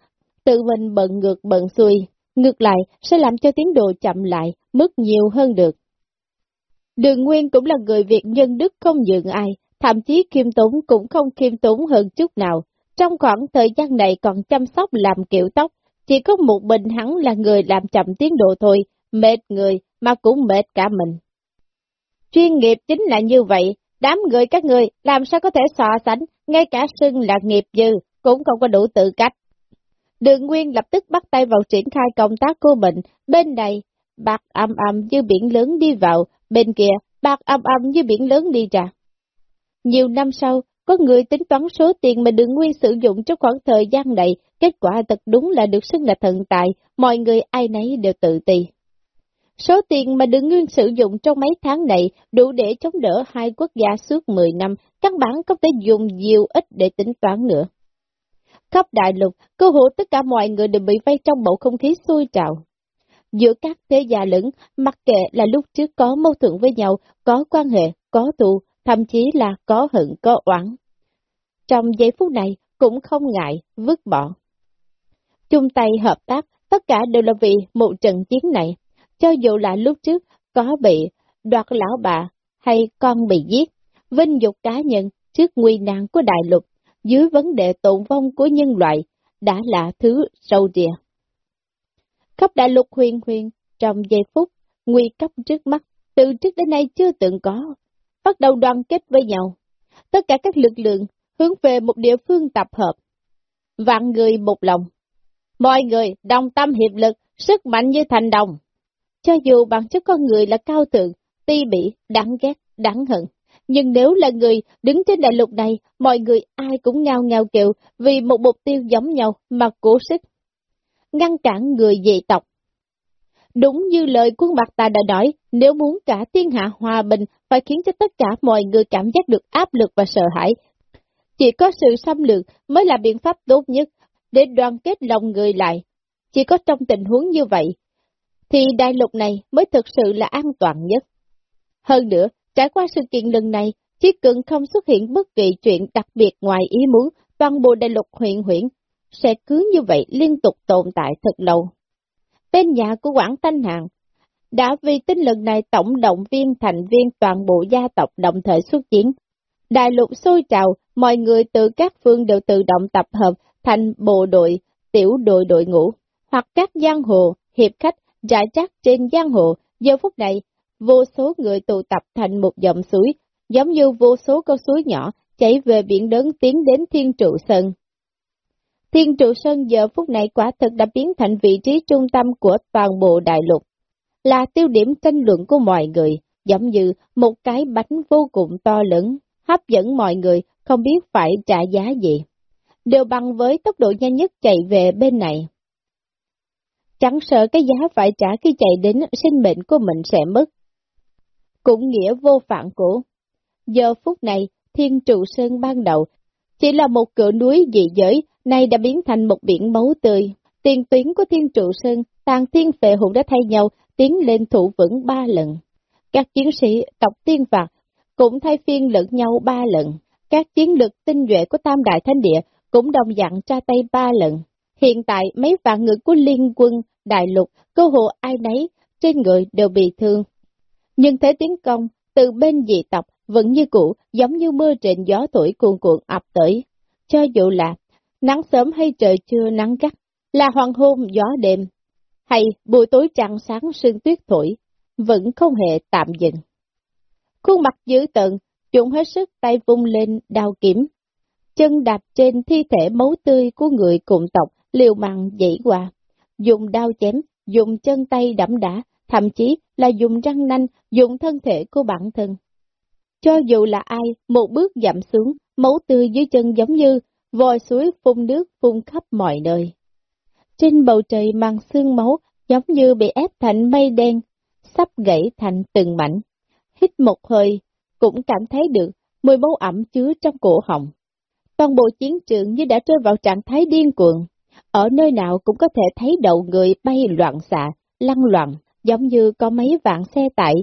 tự mình bận ngược bận xuôi, ngược lại sẽ làm cho tiến độ chậm lại, mất nhiều hơn được. Đường Nguyên cũng là người Việt nhân đức không nhượng ai, thậm chí khiêm tốn cũng không khiêm tốn hơn chút nào. Trong khoảng thời gian này còn chăm sóc làm kiểu tóc, chỉ có một mình hắn là người làm chậm tiến độ thôi, mệt người mà cũng mệt cả mình. Chuyên nghiệp chính là như vậy, đám người các người làm sao có thể so sánh, ngay cả sưng là nghiệp dư cũng không có đủ tự cách. Đường Nguyên lập tức bắt tay vào triển khai công tác của mình, bên này, bạc âm âm như biển lớn đi vào, bên kia, bạc âm âm như biển lớn đi ra. Nhiều năm sau, có người tính toán số tiền mà đường nguyên sử dụng trong khoảng thời gian này, kết quả thật đúng là được xưng là thần tài, mọi người ai nấy đều tự ti. Số tiền mà đường nguyên sử dụng trong mấy tháng này đủ để chống đỡ hai quốc gia suốt 10 năm, căn bản không thể dùng nhiều ít để tính toán nữa. Khắp đại lục, cơ hội tất cả mọi người đều bị vây trong bầu không khí xui trào. Giữa các thế gia lớn, mặc kệ là lúc trước có mâu thuẫn với nhau, có quan hệ, có thù, thậm chí là có hận, có oán. Trong giây phút này, cũng không ngại, vứt bỏ. Chung tay hợp tác, tất cả đều là vì một trận chiến này. Cho dù là lúc trước có bị đoạt lão bà hay con bị giết, vinh dục cá nhân trước nguy nạn của đại lục, dưới vấn đề tồn vong của nhân loại, đã là thứ sâu rìa. Khắp đại lục huyền huyền, trong giây phút, nguy cấp trước mắt, từ trước đến nay chưa từng có, bắt đầu đoàn kết với nhau. Tất cả các lực lượng hướng về một địa phương tập hợp. Vạn người một lòng. Mọi người đồng tâm hiệp lực, sức mạnh như thành đồng. Cho dù bản chất con người là cao thượng, ti bỉ, đáng ghét, đáng hận. Nhưng nếu là người đứng trên đại lục này, mọi người ai cũng ngao ngao kêu vì một mục tiêu giống nhau mà cố sức. Ngăn cản người dị tộc. Đúng như lời quân bạc ta đã nói, nếu muốn cả thiên hạ hòa bình, phải khiến cho tất cả mọi người cảm giác được áp lực và sợ hãi. Chỉ có sự xâm lược mới là biện pháp tốt nhất để đoàn kết lòng người lại. Chỉ có trong tình huống như vậy, thì đại lục này mới thực sự là an toàn nhất. Hơn nữa, trải qua sự kiện lần này, chỉ cần không xuất hiện bất kỳ chuyện đặc biệt ngoài ý muốn, toàn bộ đại lục huyện huyện sẽ cứ như vậy liên tục tồn tại thật lâu. Bên nhà của Quảng Thanh Hạng đã vì tin lần này tổng động viên thành viên toàn bộ gia tộc đồng thời xuất chiến. Đại lục sôi trào, mọi người từ các phương đều tự động tập hợp thành bộ đội, tiểu đội đội ngũ, hoặc các giang hồ, hiệp khách, giải trác trên giang hồ. Giờ phút này, vô số người tụ tập thành một dòng suối, giống như vô số con suối nhỏ chảy về biển lớn tiến đến Thiên Trụ Sơn. Thiên Trụ Sơn giờ phút này quả thực đã biến thành vị trí trung tâm của toàn bộ đại lục, là tiêu điểm tranh luận của mọi người, giống như một cái bánh vô cùng to lớn, hấp dẫn mọi người, không biết phải trả giá gì. Đều bằng với tốc độ nhanh nhất chạy về bên này. Chẳng sợ cái giá phải trả khi chạy đến sinh mệnh của mình sẽ mất. Cũng nghĩa vô phản cổ. Giờ phút này, Thiên Trụ Sơn ban đầu chỉ là một cửa núi dị giới, nay đã biến thành một biển máu tươi. Tiền tuyến của Thiên Trụ Sơn, tàn thiên phệ hùng đã thay nhau, tiến lên thủ vững ba lần. Các chiến sĩ tộc tiên phạt cũng thay phiên lẫn nhau ba lần. Các chiến lực tinh nhuệ của Tam Đại Thánh Địa cũng đồng dạng tra tay ba lần. Hiện tại mấy vạn người của liên quân đại lục, cơ hộ ai nấy, trên người đều bị thương. Nhưng thế tiến công, từ bên dị tộc vẫn như cũ, giống như mưa trên gió thổi cuồn cuộn ập tới. Cho dù là nắng sớm hay trời trưa nắng gắt, là hoàng hôn gió đêm, hay buổi tối trăng sáng sương tuyết thổi, vẫn không hề tạm dừng. Khuôn mặt dữ tợn, dùng hết sức tay vung lên đao kiếm, chân đạp trên thi thể máu tươi của người cùng tộc, liều mạng dãy qua, dùng đao chém, dùng chân tay đẫm đá, thậm chí là dùng răng nanh, dùng thân thể của bản thân. Cho dù là ai, một bước dặm xuống, máu tươi dưới chân giống như vòi suối phun nước phun khắp mọi nơi. Trên bầu trời màn sương máu giống như bị ép thành mây đen, sắp gãy thành từng mảnh. Hít một hơi, cũng cảm thấy được mùi máu ẩm chứa trong cổ họng. Toàn bộ chiến trường như đã rơi vào trạng thái điên cuồng. Ở nơi nào cũng có thể thấy đầu người bay loạn xạ, lăn loạn, giống như có mấy vạn xe tải,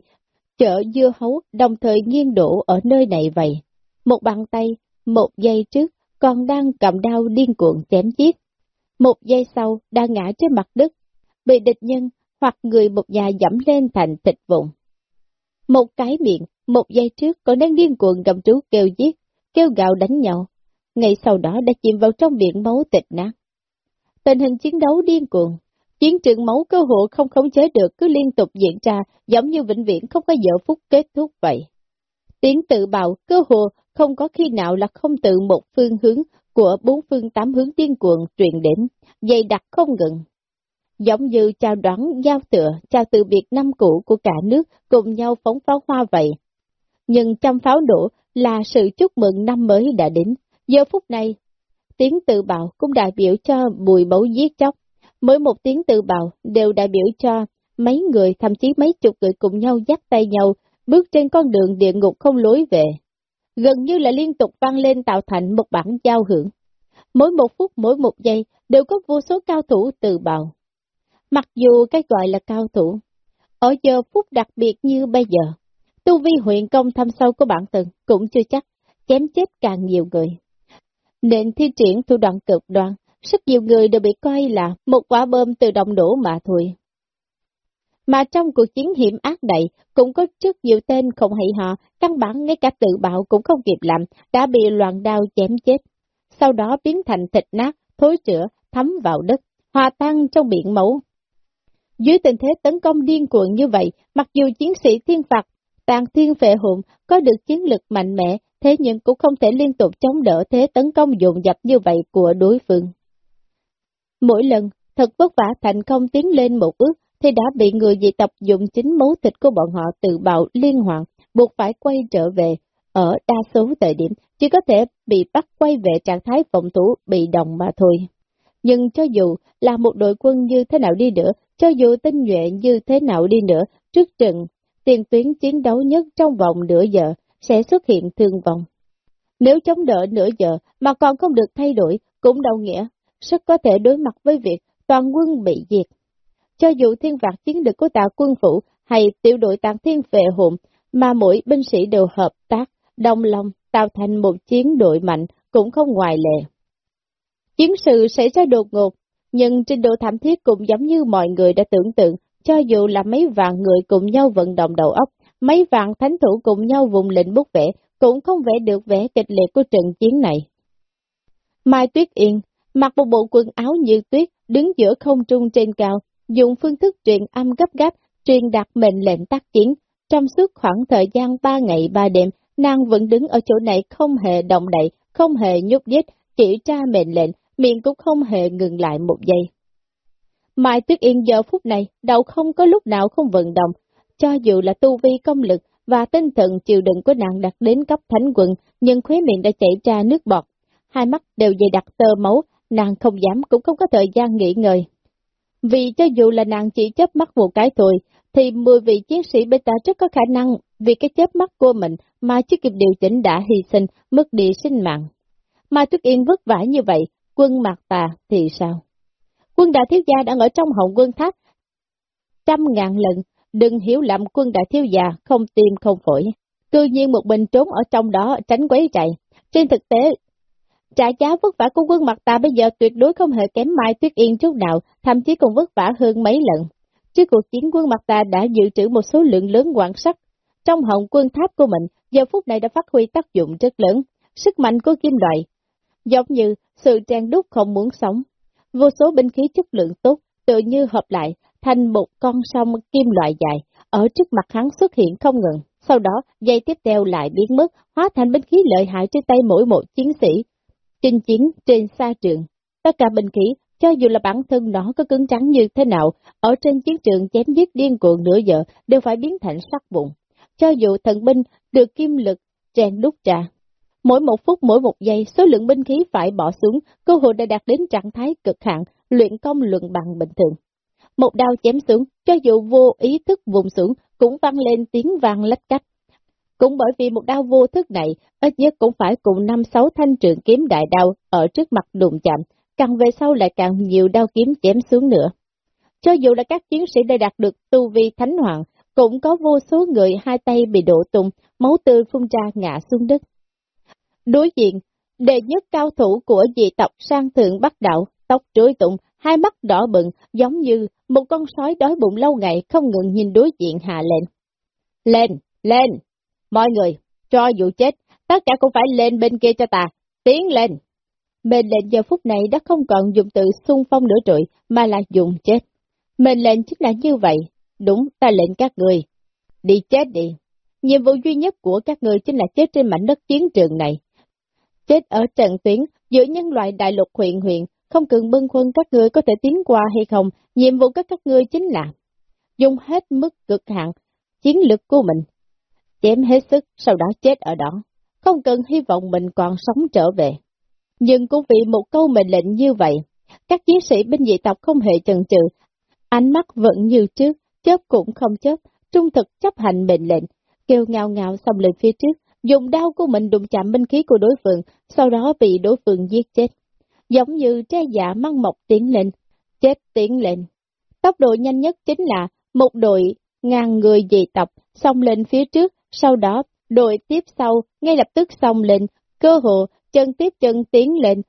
chợ dưa hấu đồng thời nghiêng đổ ở nơi này vậy. Một bàn tay, một giây trước, còn đang cầm đao điên cuồng chém giết. Một giây sau, đang ngã trên mặt đất, bị địch nhân hoặc người một nhà dẫm lên thành thịt vụn. Một cái miệng, một giây trước còn đang điên cuồng gầm trú kêu giết, kêu gạo đánh nhau, ngày sau đó đã chìm vào trong biển máu tịch nát. Tình hình chiến đấu điên cuồng, chiến trường máu cơ hộ không khống chế được cứ liên tục diễn ra, giống như vĩnh viễn không có giờ phút kết thúc vậy. Tiếng tự bào cơ hồ không có khi nào là không từ một phương hướng của bốn phương tám hướng tiên cuồng truyền đến, dày đặc không ngừng. Giống như chào đoán giao tựa, chào từ biệt năm cũ của cả nước cùng nhau phóng pháo hoa vậy, nhưng trăm pháo nổ là sự chúc mừng năm mới đã đến. Giờ phút này, tiếng tự bào cũng đại biểu cho bùi bấu giết chóc. Mỗi một tiếng tự bào đều đại biểu cho mấy người, thậm chí mấy chục người cùng nhau dắt tay nhau, bước trên con đường địa ngục không lối về. Gần như là liên tục vang lên tạo thành một bản giao hưởng. Mỗi một phút, mỗi một giây đều có vô số cao thủ tự bào. Mặc dù cái gọi là cao thủ, ở giờ phút đặc biệt như bây giờ, tu vi huyện công thâm sâu của bản thân cũng chưa chắc, chém chết càng nhiều người. Nên thi triển thủ đoạn cực đoan, rất nhiều người đều bị coi là một quả bơm tự động đổ mà thôi. Mà trong cuộc chiến hiểm ác này, cũng có rất nhiều tên không hay họ, căn bản ngay cả tự bạo cũng không kịp làm, đã bị loạn đao chém chết. Sau đó biến thành thịt nát, thối rữa, thấm vào đất, hòa tan trong biển máu. Dưới tình thế tấn công điên cuồng như vậy, mặc dù chiến sĩ thiên phạt, tàn thiên phệ hụn có được chiến lực mạnh mẽ, thế nhưng cũng không thể liên tục chống đỡ thế tấn công dồn dập như vậy của đối phương. Mỗi lần, thật vất vả thành công tiến lên một bước, thì đã bị người dị tộc dùng chính máu thịt của bọn họ tự bạo liên hoàn, buộc phải quay trở về. Ở đa số thời điểm, chỉ có thể bị bắt quay về trạng thái phòng thủ bị động mà thôi. Nhưng cho dù là một đội quân như thế nào đi nữa, cho dù tinh nhuệ như thế nào đi nữa, trước trận, tiền tuyến chiến đấu nhất trong vòng nửa giờ sẽ xuất hiện thương vong. Nếu chống đỡ nửa giờ mà còn không được thay đổi, cũng đồng nghĩa, rất có thể đối mặt với việc toàn quân bị diệt. Cho dù thiên vạc chiến lực của tà quân phủ hay tiểu đội tàng thiên vệ hụm, mà mỗi binh sĩ đều hợp tác, đồng lòng, tạo thành một chiến đội mạnh, cũng không ngoài lệ. Chiến sự xảy ra đột ngột, nhưng trình độ thảm thiết cũng giống như mọi người đã tưởng tượng, cho dù là mấy vạn người cùng nhau vận động đầu óc, mấy vạn thánh thủ cùng nhau vùng lệnh bút vẽ, cũng không vẽ được vẻ kịch liệt của trận chiến này. Mai Tuyết Yên, mặc một bộ quần áo như tuyết, đứng giữa không trung trên cao, dùng phương thức truyền âm gấp gáp, truyền đạt mệnh lệnh tác chiến. Trong suốt khoảng thời gian ba ngày ba đêm, nàng vẫn đứng ở chỗ này không hề động đậy, không hề nhúc nhích, chỉ tra mệnh lệnh, miệng cũng không hề ngừng lại một giây. Mai Tuyết Yên giờ phút này, đầu không có lúc nào không vận động, cho dù là tu vi công lực và tinh thần chịu đựng của nàng đặt đến cấp thánh quận nhưng khóe miệng đã chảy ra nước bọt, hai mắt đều dày đặc tơ máu, nàng không dám cũng không có thời gian nghỉ ngơi. Vì cho dù là nàng chỉ chớp mắt một cái thôi, thì 10 vị chiến sĩ bên ta rất có khả năng vì cái chớp mắt của mình mà chưa kịp điều chỉnh đã hy sinh, mất đi sinh mạng. Mà Tuyết Yên vất vả như vậy, quân mạc tà thì sao? Quân đại thiếu gia đang ở trong hồng quân tháp trăm ngàn lần, đừng hiểu lầm quân đại thiếu gia không tim không phổi. Cư nhiên một mình trốn ở trong đó tránh quấy chạy. Trên thực tế, Trả giá vất vả của quân mặt ta bây giờ tuyệt đối không hề kém Mai Tuyết Yên chút nào, thậm chí còn vất vả hơn mấy lần. Trước cuộc chiến quân mặt ta đã dự trữ một số lượng lớn quan sắc. Trong hồng quân tháp của mình, giờ phút này đã phát huy tác dụng rất lớn, sức mạnh của kim loại, giống như sự trang đúc không muốn sống. Vô số binh khí chất lượng tốt, tự như hợp lại, thành một con sông kim loại dài, ở trước mặt hắn xuất hiện không ngừng. Sau đó, dây tiếp theo lại biến mất, hóa thành binh khí lợi hại trên tay mỗi một chiến sĩ, chinh chiến trên xa trường. Tất cả binh khí, cho dù là bản thân nó có cứng trắng như thế nào, ở trên chiến trường chém giết điên cuồng nửa giờ đều phải biến thành sắc bụng. Cho dù thần binh được kim lực rèn đúc trà. mỗi một phút mỗi một giây số lượng binh khí phải bỏ xuống, cơ hội đã đạt đến trạng thái cực hạn, luyện công luận bằng bình thường. Một đao chém xuống, cho dù vô ý thức vùng xuống, cũng vang lên tiếng vang lách cách. Cũng bởi vì một đao vô thức này, ít nhất cũng phải cùng năm sáu thanh trường kiếm đại đao ở trước mặt đụng chạm, càng về sau lại càng nhiều đao kiếm chém xuống nữa. Cho dù là các chiến sĩ đã đạt được tu vi thánh hoàng, cũng có vô số người hai tay bị đổ tung, máu tươi phun ra ngã xuống đất. Đối diện, đệ nhất cao thủ của dị tộc sang thượng bắc đạo, tóc rối tụng, hai mắt đỏ bừng, giống như một con sói đói bụng lâu ngày không ngừng nhìn đối diện hạ lên. Lên, lên! Mọi người, cho dù chết, tất cả cũng phải lên bên kia cho ta, tiến lên. Mệnh lệnh giờ phút này đã không còn dùng từ xung phong nữa trụi, mà là dùng chết. Mệnh lệnh chính là như vậy, đúng ta lệnh các người. Đi chết đi. Nhiệm vụ duy nhất của các người chính là chết trên mảnh đất chiến trường này. Chết ở trận tuyến, giữa nhân loại đại lục huyện huyện, không cần bưng quân các người có thể tiến qua hay không, nhiệm vụ của các ngươi chính là dùng hết mức cực hạn chiến lực của mình, chém hết sức, sau đó chết ở đó. Không cần hy vọng mình còn sống trở về. Nhưng cũng vì một câu mệnh lệnh như vậy, các chiến sĩ bên dị tộc không hề chần chừ, ánh mắt vẫn như trước, chớp cũng không chớp, trung thực chấp hành mệnh lệnh, kêu ngào ngào xong lên phía trước, dùng đao của mình đụng chạm binh khí của đối phương, sau đó bị đối phương giết chết. Giống như tre giả măng mọc tiến lên, chết tiến lên. Tốc độ nhanh nhất chính là một đội ngàn người dị tộc xông lên phía trước, sau đó đội tiếp sau ngay lập tức xông lên, cơ hồ chân tiếp chân tiến lên.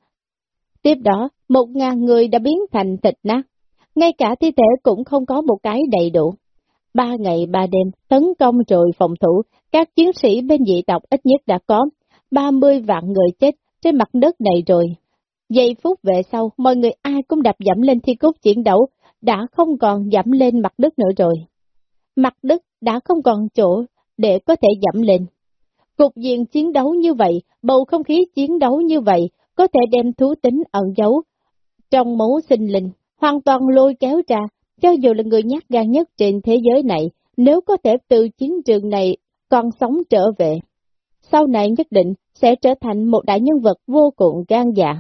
Tiếp đó, một ngàn người đã biến thành thịt nát. Ngay cả thi thể cũng không có một cái đầy đủ. Ba ngày ba đêm, tấn công rồi phòng thủ, các chiến sĩ bên dị tộc ít nhất đã có 30 vạn người chết trên mặt đất này rồi. Giây phút về sau, mọi người ai cũng đạp dẫm lên thi cốt chiến đấu, đã không còn dẫm lên mặt đất nữa rồi. Mặt đất đã không còn chỗ để có thể giảm lên. Cục diện chiến đấu như vậy, bầu không khí chiến đấu như vậy, có thể đem thú tính ẩn giấu trong máu sinh linh, hoàn toàn lôi kéo ra, cho dù là người nhát gan nhất trên thế giới này, nếu có thể từ chiến trường này còn sống trở về, sau này nhất định sẽ trở thành một đại nhân vật vô cùng gan dạ.